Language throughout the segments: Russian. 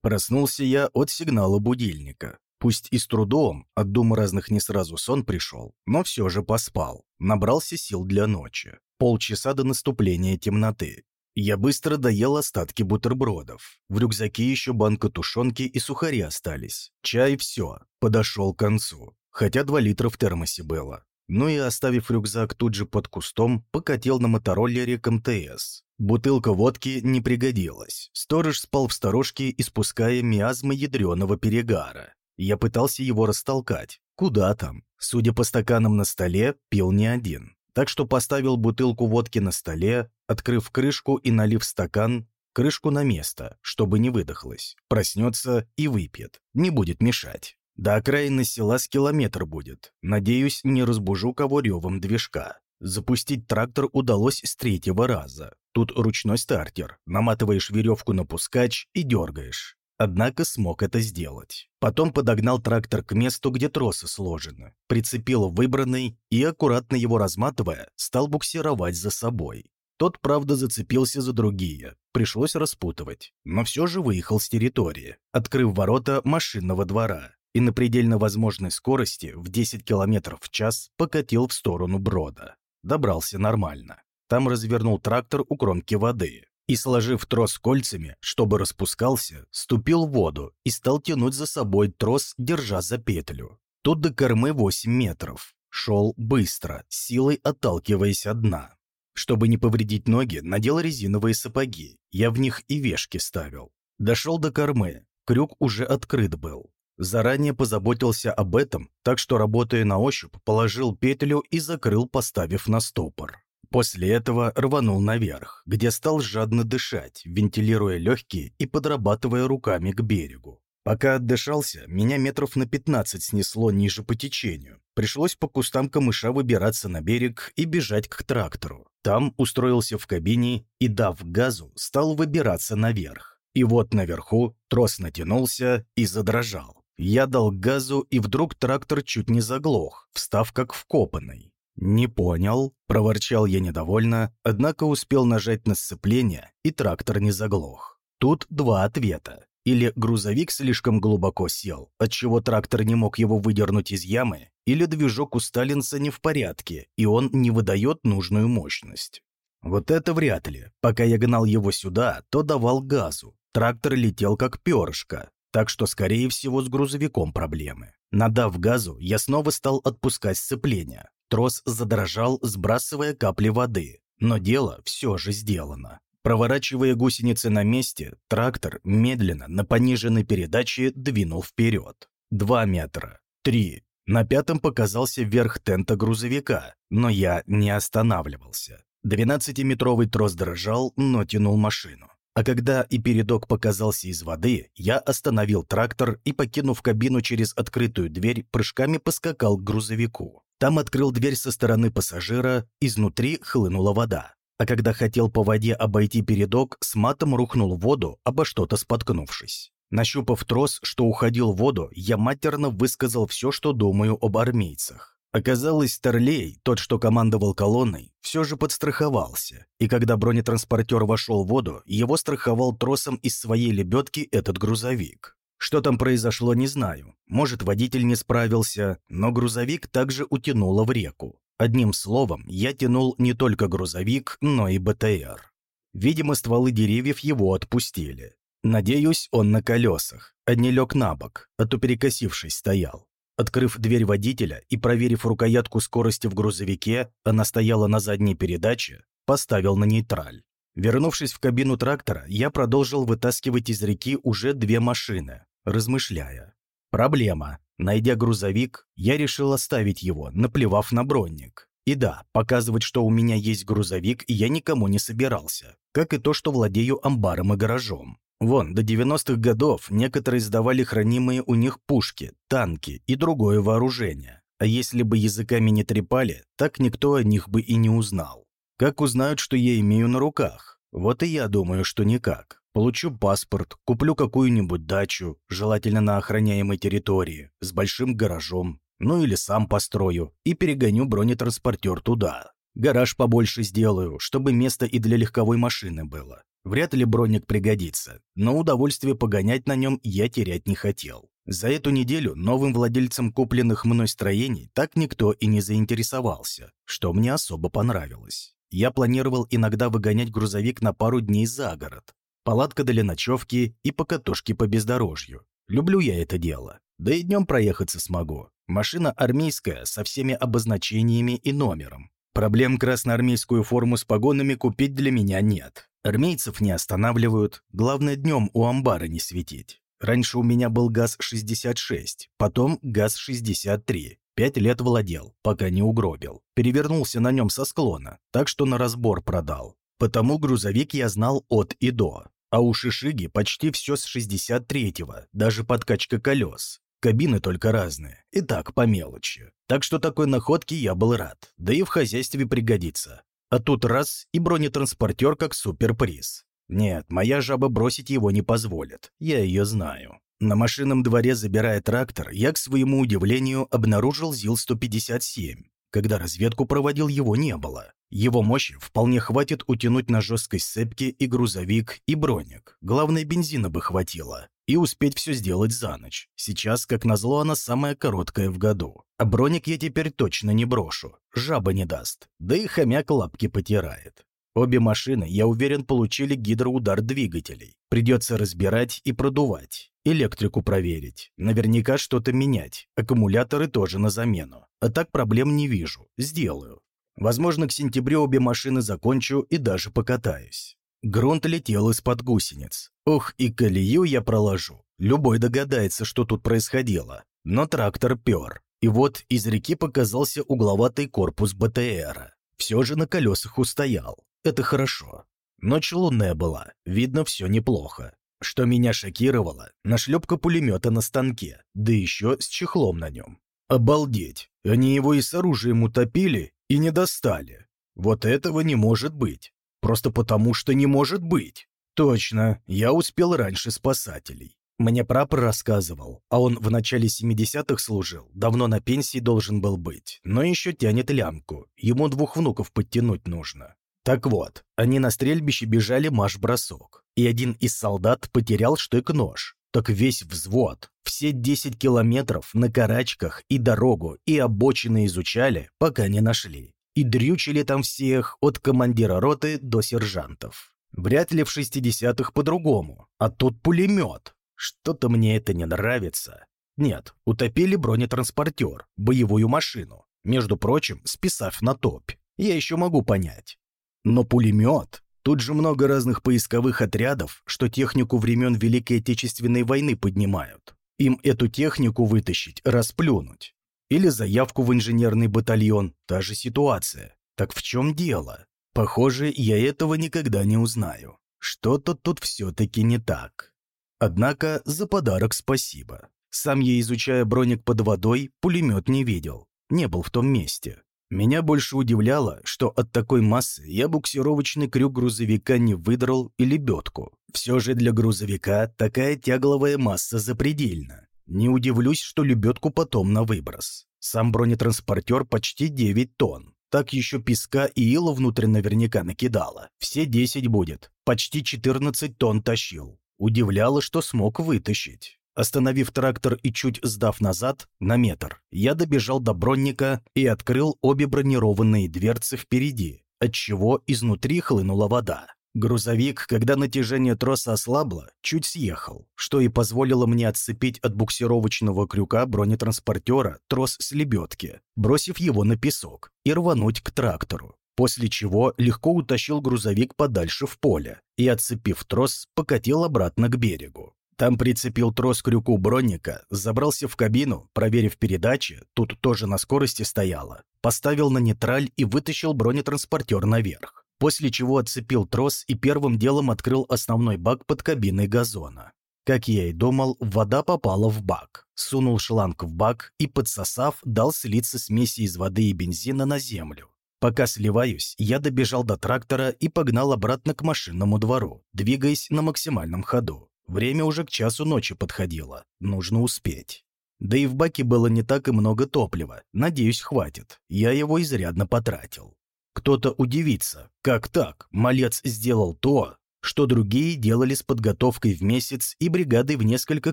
Проснулся я от сигнала будильника. Пусть и с трудом, от думы разных не сразу сон пришел, но все же поспал. Набрался сил для ночи. Полчаса до наступления темноты. Я быстро доел остатки бутербродов. В рюкзаке еще банка тушенки и сухари остались. Чай – все. Подошел к концу. Хотя 2 литра в термосе было. Ну и оставив рюкзак тут же под кустом, покатил на мотороллере к МТС. Бутылка водки не пригодилась. Сторож спал в сторожке, испуская миазмы ядреного перегара. Я пытался его растолкать. Куда там? Судя по стаканам на столе, пил не один. Так что поставил бутылку водки на столе, открыв крышку и налив стакан, крышку на место, чтобы не выдохлось. Проснется и выпьет. Не будет мешать. До окраины села с километр будет. Надеюсь, не разбужу кого ревом движка. Запустить трактор удалось с третьего раза. Тут ручной стартер. Наматываешь веревку на пускач и дергаешь. Однако смог это сделать. Потом подогнал трактор к месту, где тросы сложены, прицепил выбранный и, аккуратно его разматывая, стал буксировать за собой. Тот, правда, зацепился за другие, пришлось распутывать, но все же выехал с территории, открыв ворота машинного двора и на предельно возможной скорости в 10 км в час покатил в сторону брода. Добрался нормально. Там развернул трактор у кромки воды, и, сложив трос кольцами, чтобы распускался, ступил в воду и стал тянуть за собой трос, держа за петлю. Тут до кормы 8 метров. Шел быстро, силой отталкиваясь от дна. Чтобы не повредить ноги, надел резиновые сапоги. Я в них и вешки ставил. Дошел до кормы. Крюк уже открыт был. Заранее позаботился об этом, так что, работая на ощупь, положил петлю и закрыл, поставив на стопор. После этого рванул наверх, где стал жадно дышать, вентилируя легкие и подрабатывая руками к берегу. Пока отдышался, меня метров на 15 снесло ниже по течению. Пришлось по кустам камыша выбираться на берег и бежать к трактору. Там устроился в кабине и, дав газу, стал выбираться наверх. И вот наверху трос натянулся и задрожал. Я дал газу, и вдруг трактор чуть не заглох, встав как вкопанный. «Не понял», – проворчал я недовольно, однако успел нажать на сцепление, и трактор не заглох. Тут два ответа. Или грузовик слишком глубоко сел, отчего трактор не мог его выдернуть из ямы, или движок у Сталинца не в порядке, и он не выдает нужную мощность. Вот это вряд ли. Пока я гнал его сюда, то давал газу. Трактор летел как перышко, так что, скорее всего, с грузовиком проблемы. Надав газу, я снова стал отпускать сцепление. Трос задрожал, сбрасывая капли воды. Но дело все же сделано. Проворачивая гусеницы на месте, трактор медленно на пониженной передаче двинул вперед. Два метра. Три. На пятом показался верх тента грузовика, но я не останавливался. Двенадцатиметровый трос дрожал, но тянул машину. А когда и передок показался из воды, я остановил трактор и, покинув кабину через открытую дверь, прыжками поскакал к грузовику. Там открыл дверь со стороны пассажира, изнутри хлынула вода. А когда хотел по воде обойти передок, с матом рухнул в воду, обо что-то споткнувшись. Нащупав трос, что уходил в воду, я матерно высказал все, что думаю об армейцах. Оказалось, Старлей, тот, что командовал колонной, все же подстраховался, и когда бронетранспортер вошел в воду, его страховал тросом из своей лебедки этот грузовик. Что там произошло, не знаю. Может, водитель не справился, но грузовик также утянуло в реку. Одним словом, я тянул не только грузовик, но и БТР. Видимо, стволы деревьев его отпустили. Надеюсь, он на колесах, а не лег на бок, а то перекосившись стоял. Открыв дверь водителя и проверив рукоятку скорости в грузовике, она стояла на задней передаче, поставил на нейтраль. Вернувшись в кабину трактора, я продолжил вытаскивать из реки уже две машины, размышляя. Проблема. Найдя грузовик, я решил оставить его, наплевав на бронник. И да, показывать, что у меня есть грузовик, я никому не собирался, как и то, что владею амбаром и гаражом. Вон, до 90-х годов некоторые сдавали хранимые у них пушки, танки и другое вооружение. А если бы языками не трепали, так никто о них бы и не узнал. Как узнают, что я имею на руках? Вот и я думаю, что никак. Получу паспорт, куплю какую-нибудь дачу, желательно на охраняемой территории, с большим гаражом, ну или сам построю, и перегоню бронетранспортер туда. Гараж побольше сделаю, чтобы место и для легковой машины было. Вряд ли броник пригодится, но удовольствие погонять на нем я терять не хотел. За эту неделю новым владельцем купленных мной строений так никто и не заинтересовался, что мне особо понравилось. Я планировал иногда выгонять грузовик на пару дней за город. Палатка для ночевки и покатушки по бездорожью. Люблю я это дело. Да и днем проехаться смогу. Машина армейская, со всеми обозначениями и номером. Проблем красноармейскую форму с погонами купить для меня нет. Армейцев не останавливают, главное днем у амбара не светить. Раньше у меня был ГАЗ-66, потом ГАЗ-63. Пять лет владел, пока не угробил. Перевернулся на нем со склона, так что на разбор продал. Потому грузовик я знал от и до. А у Шишиги почти все с 63-го, даже подкачка колес. Кабины только разные, и так по мелочи. Так что такой находке я был рад, да и в хозяйстве пригодится. А тут раз и бронетранспортер как суперприз. Нет, моя жаба бросить его не позволит, я ее знаю. На машинном дворе, забирая трактор, я, к своему удивлению, обнаружил ЗИЛ-157. Когда разведку проводил, его не было. Его мощи вполне хватит утянуть на жесткой сцепке и грузовик, и броник. Главное, бензина бы хватило и успеть все сделать за ночь. Сейчас, как назло, она самая короткая в году. А броник я теперь точно не брошу. Жаба не даст. Да и хомяк лапки потирает. Обе машины, я уверен, получили гидроудар двигателей. Придется разбирать и продувать. Электрику проверить. Наверняка что-то менять. Аккумуляторы тоже на замену. А так проблем не вижу. Сделаю. Возможно, к сентябрю обе машины закончу и даже покатаюсь. Грунт летел из-под гусениц. Ох, и колею я проложу. Любой догадается, что тут происходило. Но трактор пер. И вот из реки показался угловатый корпус БТРа. Все же на колесах устоял. Это хорошо. Ночь лунная была, видно все неплохо. Что меня шокировало, нашлепка пулемета на станке, да еще с чехлом на нем. Обалдеть, они его и с оружием утопили, и не достали. Вот этого не может быть. Просто потому, что не может быть. Точно, я успел раньше спасателей. Мне прапор рассказывал, а он в начале 70-х служил, давно на пенсии должен был быть, но еще тянет лямку, ему двух внуков подтянуть нужно. Так вот, они на стрельбище бежали марш-бросок, и один из солдат потерял штык-нож. Так весь взвод, все 10 километров на карачках и дорогу, и обочины изучали, пока не нашли и дрючили там всех от командира роты до сержантов. Вряд ли в 60-х по-другому, а тут пулемет. Что-то мне это не нравится. Нет, утопили бронетранспортер, боевую машину, между прочим, списав на топь. Я еще могу понять. Но пулемет... Тут же много разных поисковых отрядов, что технику времен Великой Отечественной войны поднимают. Им эту технику вытащить, расплюнуть. Или заявку в инженерный батальон, та же ситуация. Так в чем дело? Похоже, я этого никогда не узнаю. Что-то тут все-таки не так. Однако за подарок спасибо. Сам я, изучая броник под водой, пулемет не видел. Не был в том месте. Меня больше удивляло, что от такой массы я буксировочный крюк грузовика не выдрал и лебедку. Все же для грузовика такая тягловая масса запредельна. Не удивлюсь, что лебедку потом на выброс. Сам бронетранспортер почти 9 тонн. Так еще песка и ила внутрь наверняка накидало. Все 10 будет. Почти 14 тонн тащил. Удивляло, что смог вытащить. Остановив трактор и чуть сдав назад, на метр, я добежал до бронника и открыл обе бронированные дверцы впереди, отчего изнутри хлынула вода. Грузовик, когда натяжение троса ослабло, чуть съехал, что и позволило мне отцепить от буксировочного крюка бронетранспортера трос с лебедки, бросив его на песок, и рвануть к трактору. После чего легко утащил грузовик подальше в поле и, отцепив трос, покатил обратно к берегу. Там прицепил трос к крюку броника, забрался в кабину, проверив передачи, тут тоже на скорости стояло, поставил на нейтраль и вытащил бронетранспортер наверх после чего отцепил трос и первым делом открыл основной бак под кабиной газона. Как я и думал, вода попала в бак. Сунул шланг в бак и, подсосав, дал слиться смеси из воды и бензина на землю. Пока сливаюсь, я добежал до трактора и погнал обратно к машинному двору, двигаясь на максимальном ходу. Время уже к часу ночи подходило, нужно успеть. Да и в баке было не так и много топлива, надеюсь, хватит. Я его изрядно потратил. Кто-то удивится, как так, малец сделал то, что другие делали с подготовкой в месяц и бригадой в несколько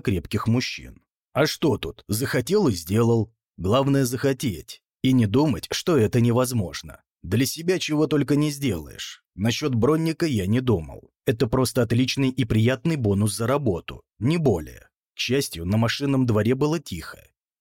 крепких мужчин. А что тут? Захотел и сделал. Главное захотеть. И не думать, что это невозможно. Для себя чего только не сделаешь. Насчет бронника я не думал. Это просто отличный и приятный бонус за работу, не более. К счастью, на машинном дворе было тихо.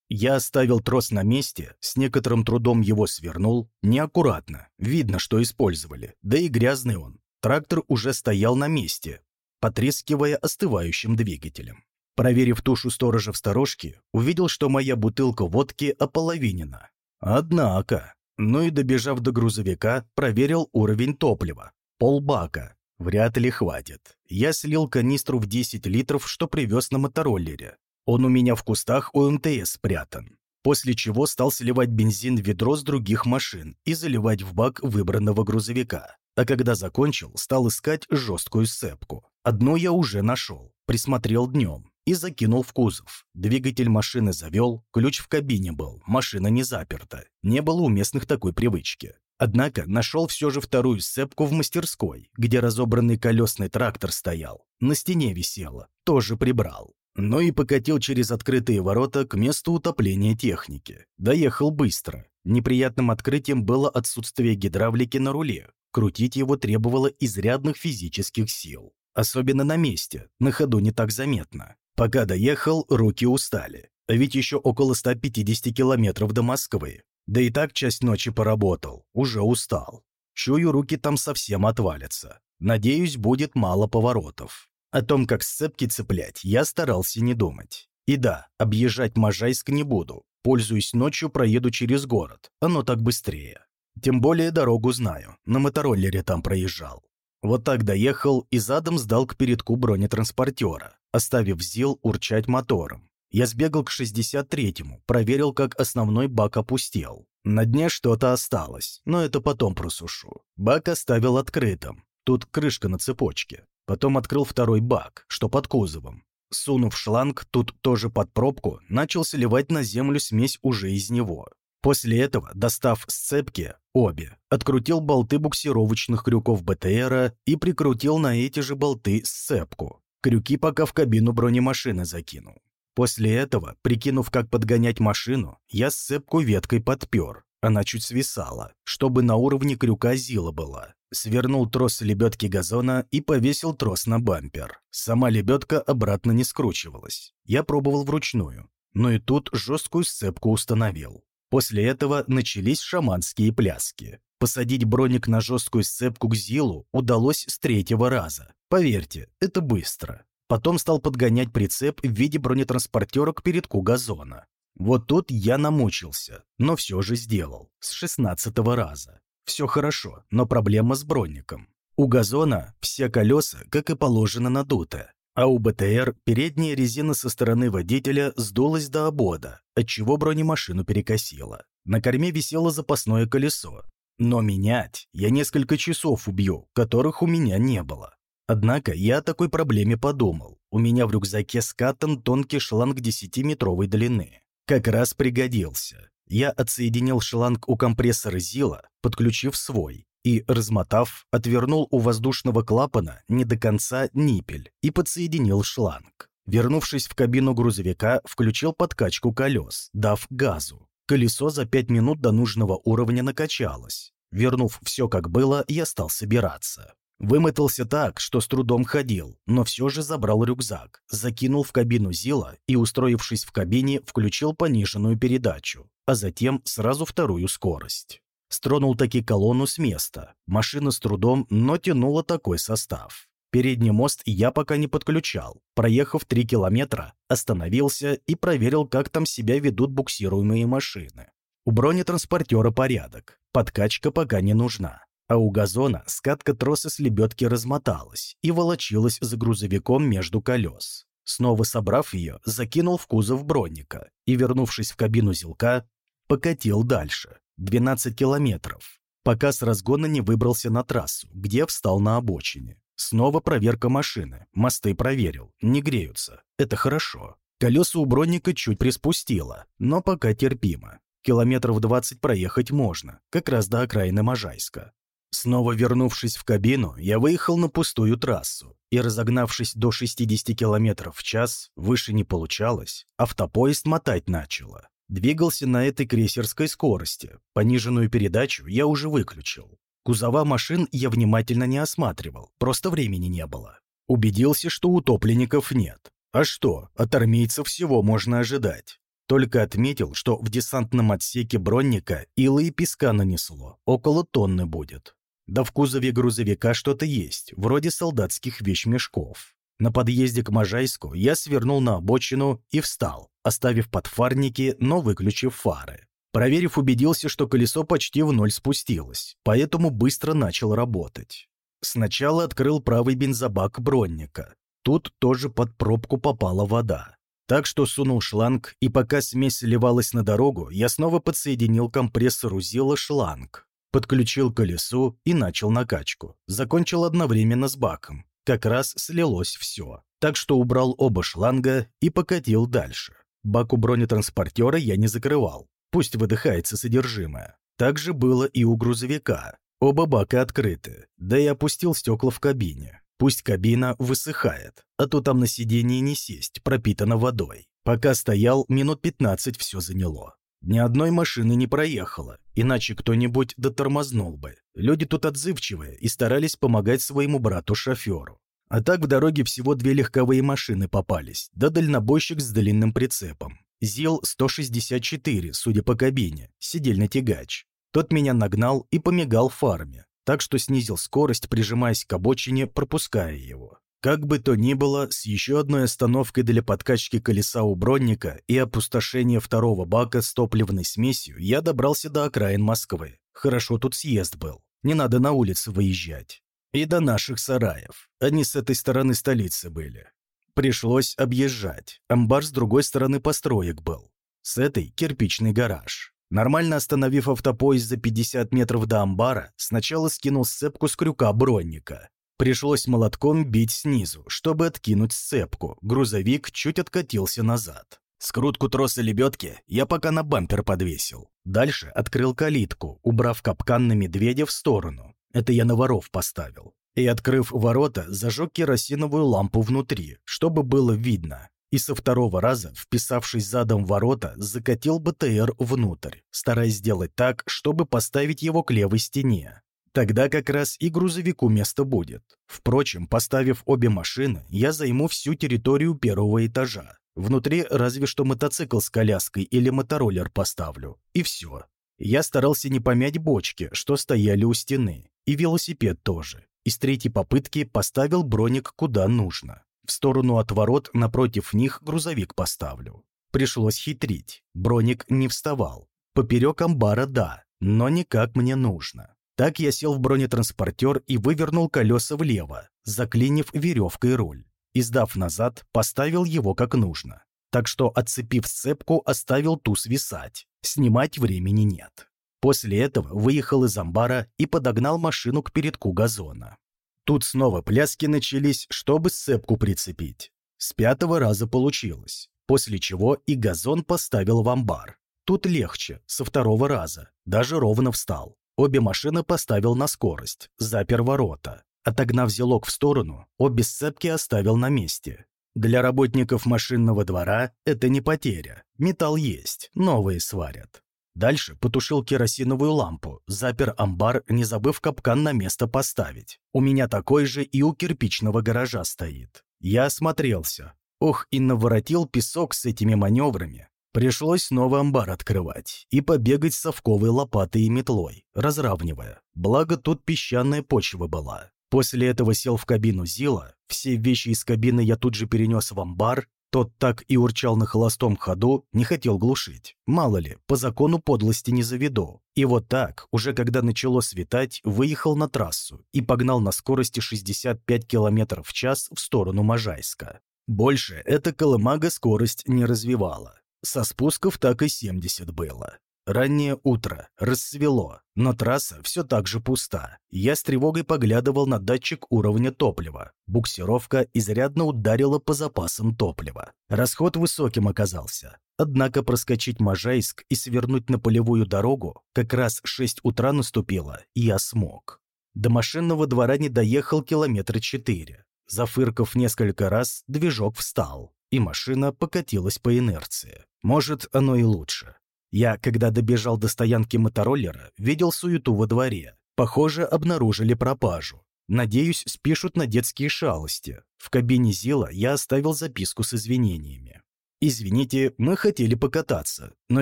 Я оставил трос на месте, с некоторым трудом его свернул, неаккуратно, видно, что использовали, да и грязный он. Трактор уже стоял на месте, потрескивая остывающим двигателем. Проверив тушу сторожа в сторожке, увидел, что моя бутылка водки ополовинена. Однако, ну и добежав до грузовика, проверил уровень топлива. Полбака. Вряд ли хватит. Я слил канистру в 10 литров, что привез на мотороллере. Он у меня в кустах у МТС спрятан. После чего стал сливать бензин в ведро с других машин и заливать в бак выбранного грузовика. А когда закончил, стал искать жесткую сцепку. Одну я уже нашел, присмотрел днем и закинул в кузов. Двигатель машины завел, ключ в кабине был, машина не заперта. Не было у местных такой привычки. Однако нашел все же вторую сцепку в мастерской, где разобранный колесный трактор стоял. На стене висело, тоже прибрал. Но и покатил через открытые ворота к месту утопления техники. Доехал быстро. Неприятным открытием было отсутствие гидравлики на руле. Крутить его требовало изрядных физических сил. Особенно на месте, на ходу не так заметно. Пока доехал, руки устали. А ведь еще около 150 километров до Москвы. Да и так часть ночи поработал, уже устал. Чую, руки там совсем отвалятся. Надеюсь, будет мало поворотов. О том, как сцепки цеплять, я старался не думать. И да, объезжать Можайск не буду. Пользуюсь ночью, проеду через город. Оно так быстрее. Тем более дорогу знаю. На мотороллере там проезжал. Вот так доехал и задом сдал к передку бронетранспортера, оставив ЗИЛ урчать мотором. Я сбегал к 63-му, проверил, как основной бак опустел. На дне что-то осталось, но это потом просушу. Бак оставил открытым. Тут крышка на цепочке. Потом открыл второй бак, что под кузовом. Сунув шланг, тут тоже под пробку, начал сливать на землю смесь уже из него. После этого, достав сцепки, обе, открутил болты буксировочных крюков БТРа и прикрутил на эти же болты сцепку. Крюки пока в кабину бронемашины закинул. После этого, прикинув, как подгонять машину, я сцепку веткой подпер. Она чуть свисала, чтобы на уровне крюка зила была. Свернул трос лебедки газона и повесил трос на бампер. Сама лебедка обратно не скручивалась. Я пробовал вручную, но и тут жесткую сцепку установил. После этого начались шаманские пляски. Посадить броник на жесткую сцепку к Зилу удалось с третьего раза. Поверьте, это быстро. Потом стал подгонять прицеп в виде бронетранспортера к передку газона. Вот тут я намучился, но все же сделал. С шестнадцатого раза. Все хорошо, но проблема с бронником. У газона все колеса, как и положено, надуты. А у БТР передняя резина со стороны водителя сдулась до обода, отчего бронемашину перекосило. На корме висело запасное колесо. Но менять я несколько часов убью, которых у меня не было. Однако я о такой проблеме подумал. У меня в рюкзаке скатан тонкий шланг 10-метровой длины. Как раз пригодился. Я отсоединил шланг у компрессора ЗИЛа, подключив свой, и, размотав, отвернул у воздушного клапана не до конца ниппель и подсоединил шланг. Вернувшись в кабину грузовика, включил подкачку колес, дав газу. Колесо за 5 минут до нужного уровня накачалось. Вернув все как было, я стал собираться. Вымотался так, что с трудом ходил, но все же забрал рюкзак, закинул в кабину Зила и, устроившись в кабине, включил пониженную передачу, а затем сразу вторую скорость. Стронул таки колонну с места. Машина с трудом, но тянула такой состав. Передний мост я пока не подключал. Проехав 3 километра, остановился и проверил, как там себя ведут буксируемые машины. У бронетранспортера порядок, подкачка пока не нужна а у газона скатка троса с лебедки размоталась и волочилась за грузовиком между колес. Снова собрав ее, закинул в кузов бронника и, вернувшись в кабину зилка, покатил дальше, 12 километров, пока с разгона не выбрался на трассу, где встал на обочине. Снова проверка машины, мосты проверил, не греются, это хорошо. Колеса у бронника чуть приспустило, но пока терпимо. Километров 20 проехать можно, как раз до окраины Можайска. Снова вернувшись в кабину, я выехал на пустую трассу и, разогнавшись до 60 км в час, выше не получалось, автопоезд мотать начало. Двигался на этой крейсерской скорости. Пониженную передачу я уже выключил. Кузова машин я внимательно не осматривал, просто времени не было. Убедился, что утопленников нет. А что, от армейцев всего можно ожидать. Только отметил, что в десантном отсеке бронника ила и песка нанесло, около тонны будет. Да в кузове грузовика что-то есть, вроде солдатских вещмешков. На подъезде к Можайску я свернул на обочину и встал, оставив подфарники, но выключив фары. Проверив, убедился, что колесо почти в ноль спустилось, поэтому быстро начал работать. Сначала открыл правый бензобак бронника. Тут тоже под пробку попала вода. Так что сунул шланг, и пока смесь сливалась на дорогу, я снова подсоединил компрессор узила шланг. Подключил колесо и начал накачку. Закончил одновременно с баком. Как раз слилось все. Так что убрал оба шланга и покатил дальше. Бак у бронетранспортера я не закрывал. Пусть выдыхается содержимое. Так же было и у грузовика. Оба бака открыты, да и опустил стекла в кабине. Пусть кабина высыхает, а то там на сиденье не сесть, пропитано водой. Пока стоял, минут 15 все заняло. Ни одной машины не проехало, иначе кто-нибудь дотормознул бы. Люди тут отзывчивые и старались помогать своему брату-шоферу. А так в дороге всего две легковые машины попались, да дальнобойщик с длинным прицепом. ЗИЛ-164, судя по кабине, сидельный тягач. Тот меня нагнал и помигал фарме так что снизил скорость, прижимаясь к обочине, пропуская его. Как бы то ни было, с еще одной остановкой для подкачки колеса у бронника и опустошения второго бака с топливной смесью я добрался до окраин Москвы. Хорошо тут съезд был. Не надо на улицы выезжать. И до наших сараев. Они с этой стороны столицы были. Пришлось объезжать. Амбар с другой стороны построек был. С этой — кирпичный гараж. Нормально остановив автопоезд за 50 метров до амбара, сначала скинул сцепку с крюка бронника. Пришлось молотком бить снизу, чтобы откинуть сцепку. Грузовик чуть откатился назад. Скрутку троса лебедки я пока на бампер подвесил. Дальше открыл калитку, убрав капкан на медведя в сторону. Это я на воров поставил. И, открыв ворота, зажег керосиновую лампу внутри, чтобы было видно и со второго раза, вписавшись задом в ворота, закатил БТР внутрь, стараясь сделать так, чтобы поставить его к левой стене. Тогда как раз и грузовику место будет. Впрочем, поставив обе машины, я займу всю территорию первого этажа. Внутри разве что мотоцикл с коляской или мотороллер поставлю. И все. Я старался не помять бочки, что стояли у стены. И велосипед тоже. Из третьей попытки поставил броник куда нужно. В сторону от ворот напротив них грузовик поставлю. Пришлось хитрить. Броник не вставал. Поперек амбара – да, но не как мне нужно. Так я сел в бронетранспортер и вывернул колеса влево, заклинив веревкой руль. Издав назад, поставил его как нужно. Так что, отцепив сцепку, оставил ту свисать. Снимать времени нет. После этого выехал из амбара и подогнал машину к передку газона. Тут снова пляски начались, чтобы сцепку прицепить. С пятого раза получилось, после чего и газон поставил в амбар. Тут легче, со второго раза, даже ровно встал. Обе машины поставил на скорость, запер ворота. Отогнав зелок в сторону, обе сцепки оставил на месте. Для работников машинного двора это не потеря. Металл есть, новые сварят. Дальше потушил керосиновую лампу, запер амбар, не забыв капкан на место поставить. У меня такой же и у кирпичного гаража стоит. Я осмотрелся. Ох, и наворотил песок с этими маневрами. Пришлось снова амбар открывать и побегать совковой лопатой и метлой, разравнивая. Благо тут песчаная почва была. После этого сел в кабину Зила, все вещи из кабины я тут же перенес в амбар тот так и урчал на холостом ходу, не хотел глушить. Мало ли, по закону подлости не заведу. И вот так, уже когда начало светать, выехал на трассу и погнал на скорости 65 км в час в сторону Можайска. Больше эта колымага скорость не развивала. Со спусков так и 70 было. Раннее утро, рассвело, но трасса все так же пуста. Я с тревогой поглядывал на датчик уровня топлива. Буксировка изрядно ударила по запасам топлива. Расход высоким оказался. Однако проскочить Можайск и свернуть на полевую дорогу как раз 6 утра наступило, я смог. До машинного двора не доехал километра четыре. Зафыркав несколько раз, движок встал, и машина покатилась по инерции. Может, оно и лучше. Я, когда добежал до стоянки мотороллера, видел суету во дворе. Похоже, обнаружили пропажу. Надеюсь, спишут на детские шалости. В кабине Зила я оставил записку с извинениями. «Извините, мы хотели покататься, но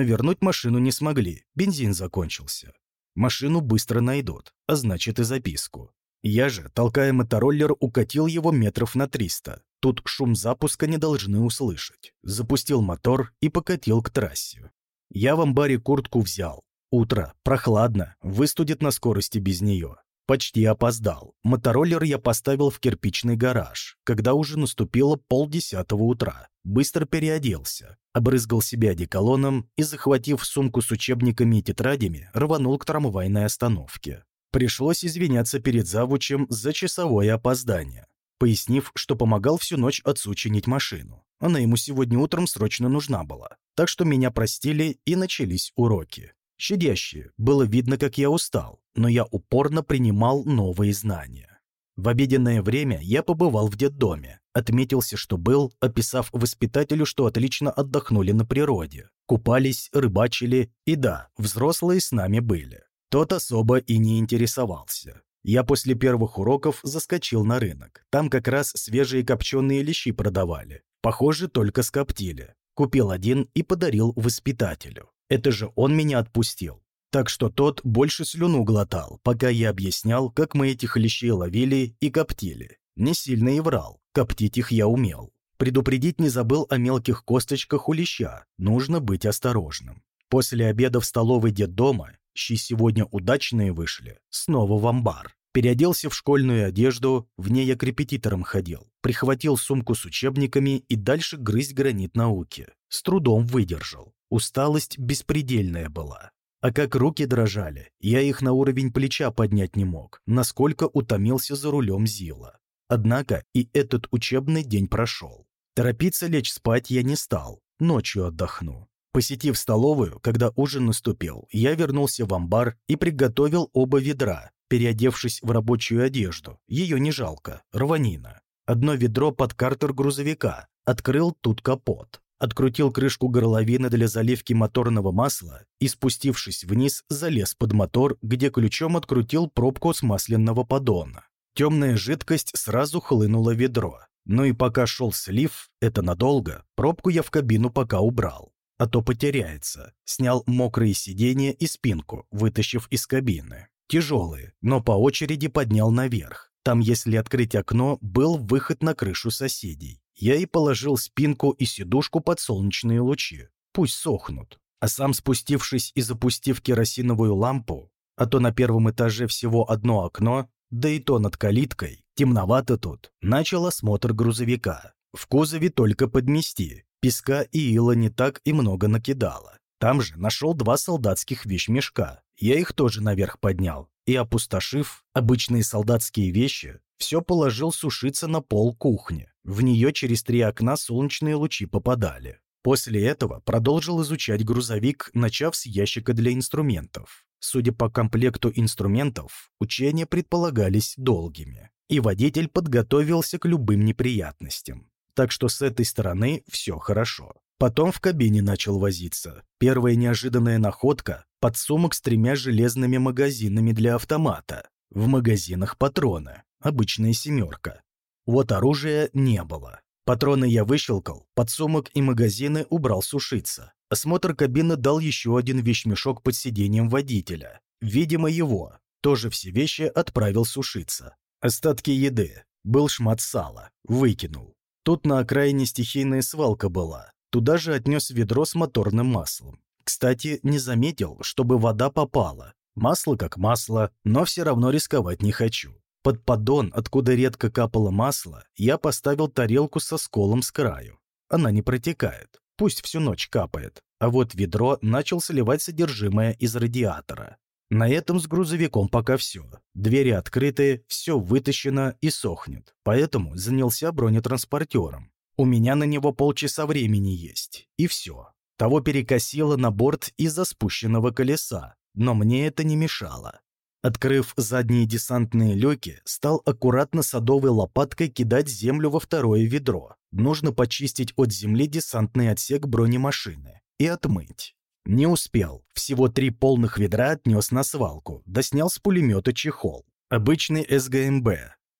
вернуть машину не смогли, бензин закончился. Машину быстро найдут, а значит и записку. Я же, толкая мотороллер, укатил его метров на 300. Тут шум запуска не должны услышать. Запустил мотор и покатил к трассе. Я в амбаре куртку взял. Утро, прохладно, выстудит на скорости без нее. Почти опоздал. Мотороллер я поставил в кирпичный гараж, когда уже наступило полдесятого утра. Быстро переоделся, обрызгал себя одеколоном и, захватив сумку с учебниками и тетрадями, рванул к трамвайной остановке. Пришлось извиняться перед завучем за часовое опоздание, пояснив, что помогал всю ночь отцу чинить машину. Она ему сегодня утром срочно нужна была. Так что меня простили и начались уроки. Щадящие, было видно, как я устал, но я упорно принимал новые знания. В обеденное время я побывал в детдоме, отметился, что был, описав воспитателю, что отлично отдохнули на природе, купались, рыбачили, и да, взрослые с нами были. Тот особо и не интересовался. Я после первых уроков заскочил на рынок. Там как раз свежие копченые лещи продавали. Похоже, только скоптили. Купил один и подарил воспитателю. Это же он меня отпустил. Так что тот больше слюну глотал, пока я объяснял, как мы этих лещей ловили и коптили. Не сильно и врал, коптить их я умел. Предупредить не забыл о мелких косточках у леща, нужно быть осторожным. После обеда в столовой детдома, щи сегодня удачные вышли, снова в амбар. Переоделся в школьную одежду, в ней я к репетиторам ходил. Прихватил сумку с учебниками и дальше грызть гранит науки. С трудом выдержал. Усталость беспредельная была. А как руки дрожали, я их на уровень плеча поднять не мог, насколько утомился за рулем Зила. Однако и этот учебный день прошел. Торопиться лечь спать я не стал, ночью отдохну. Посетив столовую, когда ужин наступил, я вернулся в амбар и приготовил оба ведра, переодевшись в рабочую одежду. Ее не жалко, рванина. Одно ведро под картер грузовика, открыл тут капот открутил крышку горловины для заливки моторного масла и, спустившись вниз, залез под мотор, где ключом открутил пробку с масляного поддона. Темная жидкость сразу хлынула в ведро. Ну и пока шел слив, это надолго, пробку я в кабину пока убрал. А то потеряется. Снял мокрые сиденья и спинку, вытащив из кабины. Тяжелые, но по очереди поднял наверх. Там, если открыть окно, был выход на крышу соседей. Я и положил спинку и сидушку под солнечные лучи. Пусть сохнут. А сам, спустившись и запустив керосиновую лампу, а то на первом этаже всего одно окно, да и то над калиткой, темновато тут, начал осмотр грузовика. В кузове только подмести, песка и ила не так и много накидало. Там же нашел два солдатских вещмешка. Я их тоже наверх поднял. И, опустошив обычные солдатские вещи, все положил сушиться на пол кухни. В нее через три окна солнечные лучи попадали. После этого продолжил изучать грузовик, начав с ящика для инструментов. Судя по комплекту инструментов, учения предполагались долгими, и водитель подготовился к любым неприятностям. Так что с этой стороны все хорошо. Потом в кабине начал возиться. Первая неожиданная находка – подсумок с тремя железными магазинами для автомата. В магазинах патроны, обычная семерка. Вот оружия не было. Патроны я выщелкал, подсумок и магазины убрал сушиться. Осмотр кабины дал еще один вещмешок под сиденьем водителя. Видимо, его. Тоже все вещи отправил сушиться. Остатки еды. Был шмат сала. Выкинул. Тут на окраине стихийная свалка была. Туда же отнес ведро с моторным маслом. Кстати, не заметил, чтобы вода попала. Масло как масло, но все равно рисковать не хочу. Под поддон, откуда редко капало масло, я поставил тарелку со сколом с краю. Она не протекает, пусть всю ночь капает. А вот ведро начал сливать содержимое из радиатора. На этом с грузовиком пока все. Двери открыты, все вытащено и сохнет. Поэтому занялся бронетранспортером. У меня на него полчаса времени есть. И все. Того перекосило на борт из-за спущенного колеса. Но мне это не мешало. Открыв задние десантные люки, стал аккуратно садовой лопаткой кидать землю во второе ведро. Нужно почистить от земли десантный отсек бронемашины и отмыть. Не успел. Всего три полных ведра отнес на свалку, да снял с пулемета чехол. Обычный СГМБ.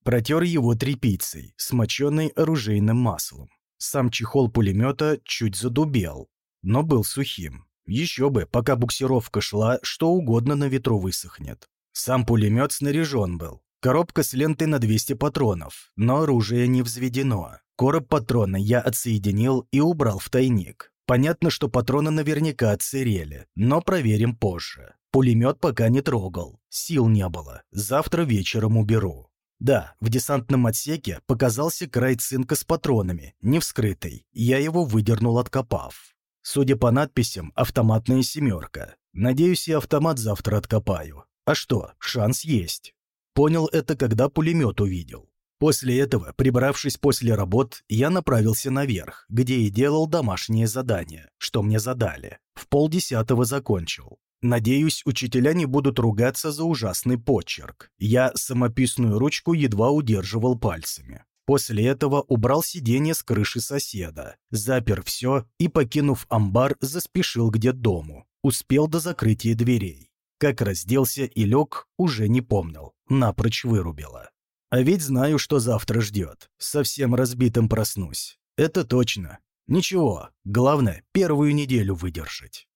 Протер его тряпицей, смоченной оружейным маслом. Сам чехол пулемета чуть задубел, но был сухим. Еще бы, пока буксировка шла, что угодно на ветру высохнет. Сам пулемет снаряжен был. Коробка с лентой на 200 патронов, но оружие не взведено. Короб патрона я отсоединил и убрал в тайник. Понятно, что патроны наверняка отсырели, но проверим позже. Пулемет пока не трогал, сил не было. Завтра вечером уберу. Да, в десантном отсеке показался край цинка с патронами, не вскрытый. Я его выдернул, откопав. Судя по надписям, автоматная семерка. Надеюсь, я автомат завтра откопаю. А что, шанс есть. Понял это, когда пулемет увидел. После этого, прибравшись после работ, я направился наверх, где и делал домашнее задание, что мне задали. В полдесятого закончил. Надеюсь, учителя не будут ругаться за ужасный почерк. Я самописную ручку едва удерживал пальцами. После этого убрал сиденье с крыши соседа, запер все и, покинув амбар, заспешил к дому. Успел до закрытия дверей. Как разделся и лег, уже не помнил. Напрочь вырубило. А ведь знаю, что завтра ждет. Совсем разбитым проснусь. Это точно. Ничего, главное, первую неделю выдержать.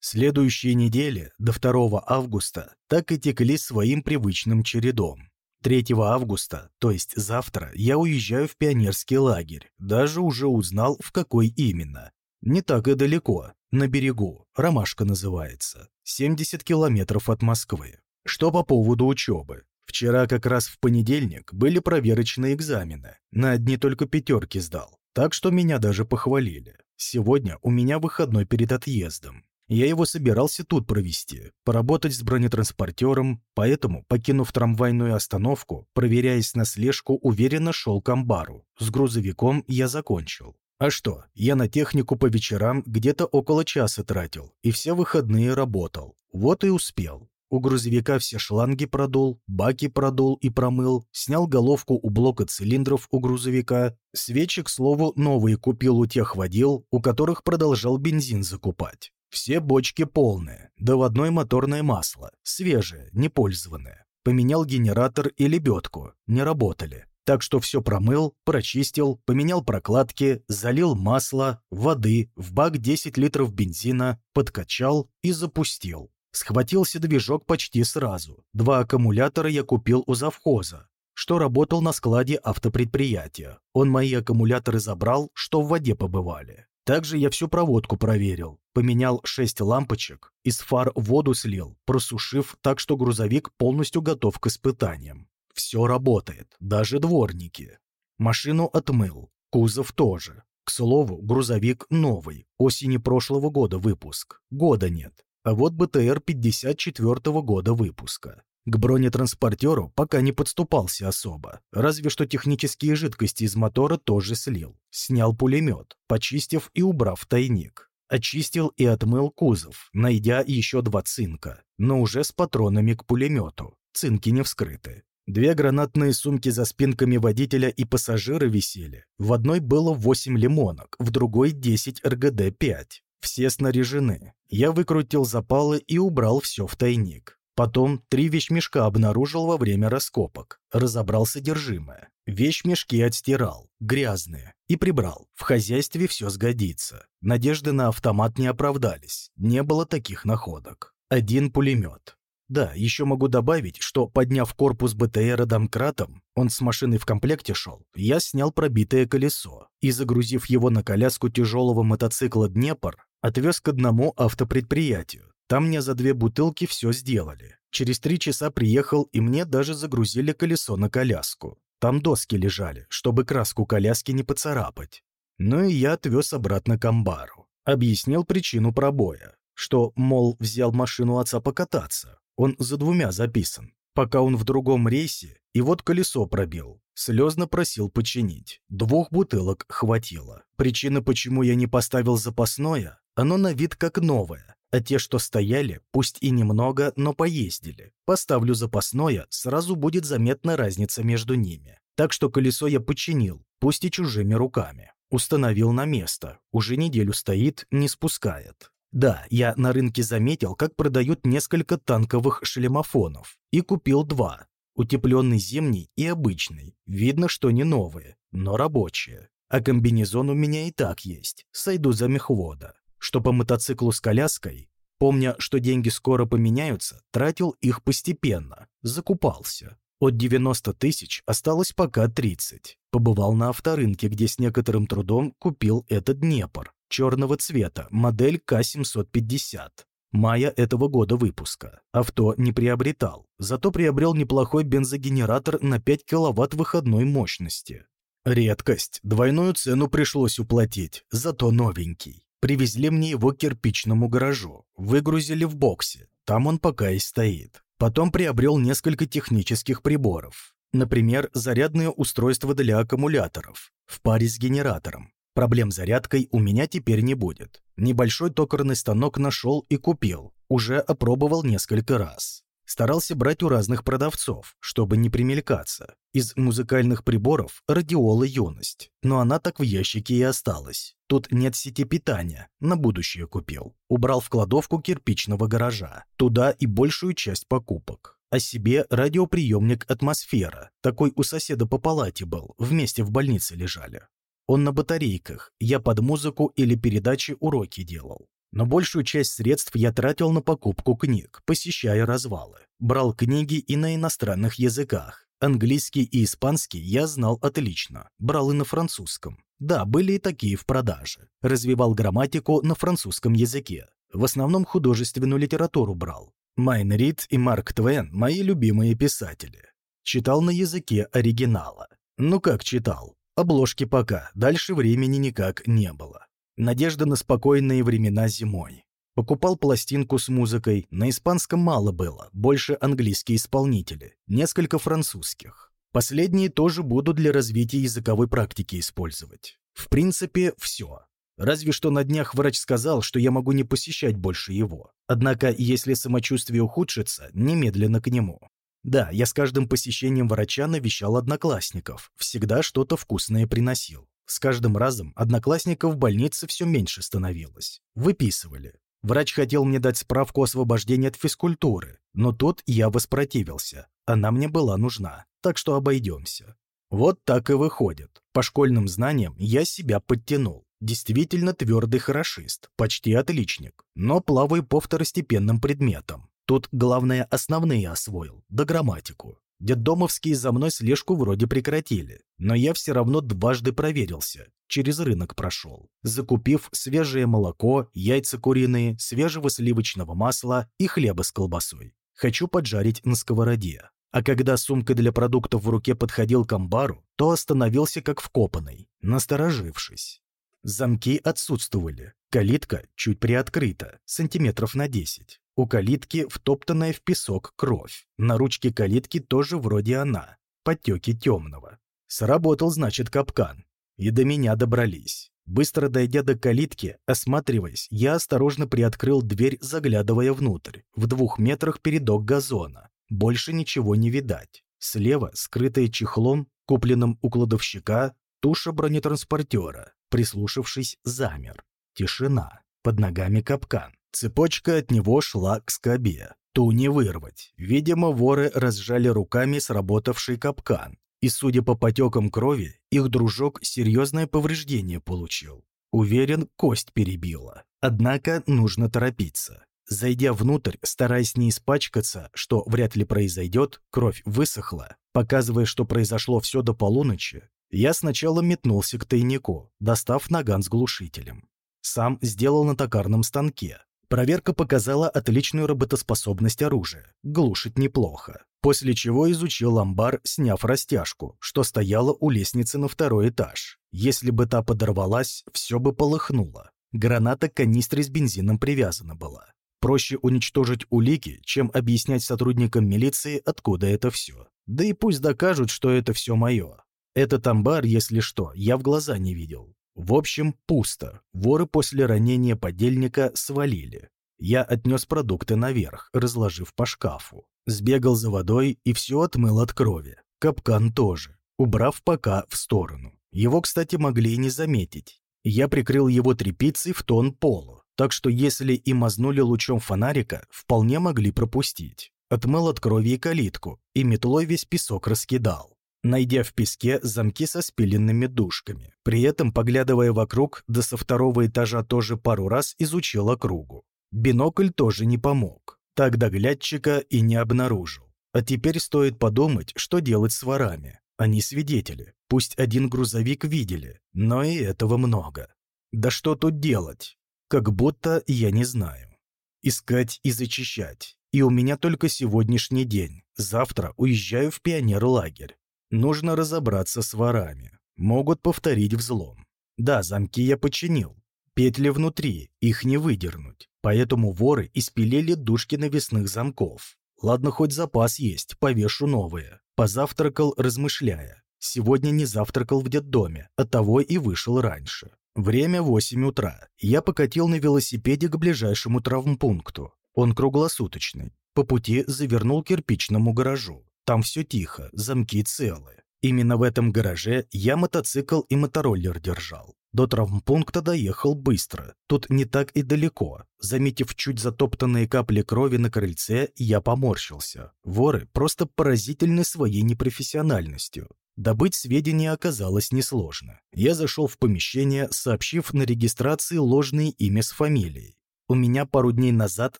Следующие недели, до 2 августа, так и текли своим привычным чередом. 3 августа, то есть завтра, я уезжаю в пионерский лагерь. Даже уже узнал, в какой именно. Не так и далеко, на берегу, Ромашка называется, 70 километров от Москвы. Что по поводу учебы? Вчера как раз в понедельник были проверочные экзамены. На одни только пятерки сдал. Так что меня даже похвалили. Сегодня у меня выходной перед отъездом. Я его собирался тут провести, поработать с бронетранспортером, поэтому, покинув трамвайную остановку, проверяясь на слежку, уверенно шел к амбару. С грузовиком я закончил. А что, я на технику по вечерам где-то около часа тратил, и все выходные работал. Вот и успел. У грузовика все шланги продул, баки продул и промыл, снял головку у блока цилиндров у грузовика. Свечи, к слову, новые купил у тех водил, у которых продолжал бензин закупать. Все бочки полные, да в одной моторное масло, свежее, непользованное. Поменял генератор и лебедку, не работали. Так что все промыл, прочистил, поменял прокладки, залил масло, воды, в бак 10 литров бензина, подкачал и запустил. Схватился движок почти сразу. Два аккумулятора я купил у завхоза, что работал на складе автопредприятия. Он мои аккумуляторы забрал, что в воде побывали. Также я всю проводку проверил, поменял шесть лампочек, из фар воду слил, просушив так, что грузовик полностью готов к испытаниям. Все работает, даже дворники. Машину отмыл, кузов тоже. К слову, грузовик новый, осени прошлого года выпуск. Года нет. А вот БТР 54 -го года выпуска. К бронетранспортеру пока не подступался особо, разве что технические жидкости из мотора тоже слил. Снял пулемет, почистив и убрав тайник. Очистил и отмыл кузов, найдя еще два цинка, но уже с патронами к пулемету. Цинки не вскрыты. Две гранатные сумки за спинками водителя и пассажира висели. В одной было 8 лимонок, в другой 10 РГД-5. Все снаряжены. Я выкрутил запалы и убрал все в тайник. Потом три вещмешка обнаружил во время раскопок. Разобрал содержимое. Вещмешки отстирал, грязные, и прибрал. В хозяйстве все сгодится. Надежды на автомат не оправдались. Не было таких находок. Один пулемет. Да, еще могу добавить, что, подняв корпус БТРа домкратом, он с машиной в комплекте шел, я снял пробитое колесо и, загрузив его на коляску тяжелого мотоцикла «Днепр», отвез к одному автопредприятию. Там мне за две бутылки все сделали. Через три часа приехал, и мне даже загрузили колесо на коляску. Там доски лежали, чтобы краску коляски не поцарапать. Ну и я отвез обратно к амбару. Объяснил причину пробоя, что, мол, взял машину отца покататься, он за двумя записан. Пока он в другом рейсе, и вот колесо пробил. Слезно просил починить. Двух бутылок хватило. Причина, почему я не поставил запасное, оно на вид как новое. а те, что стояли, пусть и немного, но поездили. Поставлю запасное, сразу будет заметна разница между ними. Так что колесо я починил, пусть и чужими руками. Установил на место, уже неделю стоит, не спускает. Да, я на рынке заметил, как продают несколько танковых шлемофонов, и купил два. Утепленный зимний и обычный. Видно, что не новые, но рабочие. А комбинезон у меня и так есть, сойду за мехвода. Что по мотоциклу с коляской, помня, что деньги скоро поменяются, тратил их постепенно, закупался. От 90 тысяч осталось пока 30. Побывал на авторынке, где с некоторым трудом купил этот Днепр, черного цвета, модель К-750. Мая этого года выпуска. Авто не приобретал, зато приобрел неплохой бензогенератор на 5 киловатт выходной мощности. Редкость, двойную цену пришлось уплатить, зато новенький. Привезли мне его к кирпичному гаражу, выгрузили в боксе, там он пока и стоит. Потом приобрел несколько технических приборов. Например, зарядное устройство для аккумуляторов в паре с генератором. Проблем с зарядкой у меня теперь не будет. Небольшой токарный станок нашел и купил. Уже опробовал несколько раз. Старался брать у разных продавцов, чтобы не примелькаться. Из музыкальных приборов радиола юность, но она так в ящике и осталась. Тут нет сети питания, на будущее купил. Убрал в кладовку кирпичного гаража. Туда и большую часть покупок. О себе радиоприемник «Атмосфера». Такой у соседа по палате был, вместе в больнице лежали. Он на батарейках, я под музыку или передачи уроки делал. Но большую часть средств я тратил на покупку книг, посещая развалы. Брал книги и на иностранных языках. Английский и испанский я знал отлично. Брал и на французском. Да, были и такие в продаже. Развивал грамматику на французском языке. В основном художественную литературу брал. Майн Рид и Марк Твен – мои любимые писатели. Читал на языке оригинала. Ну как читал? Обложки пока, дальше времени никак не было. Надежда на спокойные времена зимой. Покупал пластинку с музыкой, на испанском мало было, больше английские исполнители, несколько французских. Последние тоже буду для развития языковой практики использовать. В принципе, все. Разве что на днях врач сказал, что я могу не посещать больше его. Однако, если самочувствие ухудшится, немедленно к нему. Да, я с каждым посещением врача навещал одноклассников, всегда что-то вкусное приносил. С каждым разом одноклассников в больнице все меньше становилось. Выписывали. Врач хотел мне дать справку освобождения от физкультуры, но тут я воспротивился. Она мне была нужна, так что обойдемся. Вот так и выходит. По школьным знаниям я себя подтянул. Действительно твердый хорошист, почти отличник, но плаваю по второстепенным предметам. Тут главное основные освоил, да грамматику. Детдомовские за мной слежку вроде прекратили, но я все равно дважды проверился, через рынок прошел, закупив свежее молоко, яйца куриные, свежего сливочного масла и хлеба с колбасой. Хочу поджарить на сковороде. А когда сумка для продуктов в руке подходил к амбару, то остановился как вкопанный, насторожившись. Замки отсутствовали, калитка чуть приоткрыта, сантиметров на 10. У калитки втоптанная в песок кровь. На ручке калитки тоже вроде она. Потеки темного. Сработал, значит, капкан. И до меня добрались. Быстро дойдя до калитки, осматриваясь, я осторожно приоткрыл дверь, заглядывая внутрь. В двух метрах передок газона. Больше ничего не видать. Слева, скрытая чехлом, купленным у кладовщика, туша бронетранспортера. Прислушавшись, замер. Тишина. Под ногами капкан. Цепочка от него шла к скобе. Ту не вырвать. Видимо, воры разжали руками сработавший капкан. И, судя по потекам крови, их дружок серьезное повреждение получил. Уверен, кость перебила. Однако нужно торопиться. Зайдя внутрь, стараясь не испачкаться, что вряд ли произойдет, кровь высохла, показывая, что произошло все до полуночи, я сначала метнулся к тайнику, достав наган с глушителем. Сам сделал на токарном станке, Проверка показала отличную работоспособность оружия, глушит неплохо. После чего изучил амбар, сняв растяжку, что стояла у лестницы на второй этаж. Если бы та подорвалась, все бы полыхнуло. Граната к канистре с бензином привязана была. Проще уничтожить улики, чем объяснять сотрудникам милиции, откуда это все. Да и пусть докажут, что это все мое. Этот амбар, если что, я в глаза не видел. В общем, пусто. Воры после ранения подельника свалили. Я отнес продукты наверх, разложив по шкафу. Сбегал за водой и все отмыл от крови. Капкан тоже, убрав пока в сторону. Его, кстати, могли и не заметить. Я прикрыл его тряпицей в тон полу, так что если и мазнули лучом фонарика, вполне могли пропустить. Отмыл от крови и калитку, и метлой весь песок раскидал найдя в песке замки со спиленными дужками. При этом, поглядывая вокруг, да со второго этажа тоже пару раз изучил округу. Бинокль тоже не помог. Так доглядчика и не обнаружил. А теперь стоит подумать, что делать с ворами. Они свидетели. Пусть один грузовик видели, но и этого много. Да что тут делать? Как будто я не знаю. Искать и зачищать. И у меня только сегодняшний день. Завтра уезжаю в пионер-лагерь. Нужно разобраться с ворами. Могут повторить взлом. Да, замки я починил. Петли внутри, их не выдернуть. Поэтому воры испилили дужки навесных замков. Ладно, хоть запас есть, повешу новые. Позавтракал, размышляя. Сегодня не завтракал в детдоме, оттого и вышел раньше. Время 8 утра. Я покатил на велосипеде к ближайшему травмпункту. Он круглосуточный. По пути завернул к кирпичному гаражу. Там все тихо, замки целые. Именно в этом гараже я мотоцикл и мотороллер держал. До травмпункта доехал быстро. Тут не так и далеко. Заметив чуть затоптанные капли крови на крыльце, я поморщился. Воры просто поразительны своей непрофессиональностью. Добыть сведения оказалось несложно. Я зашел в помещение, сообщив на регистрации ложное имя с фамилией. У меня пару дней назад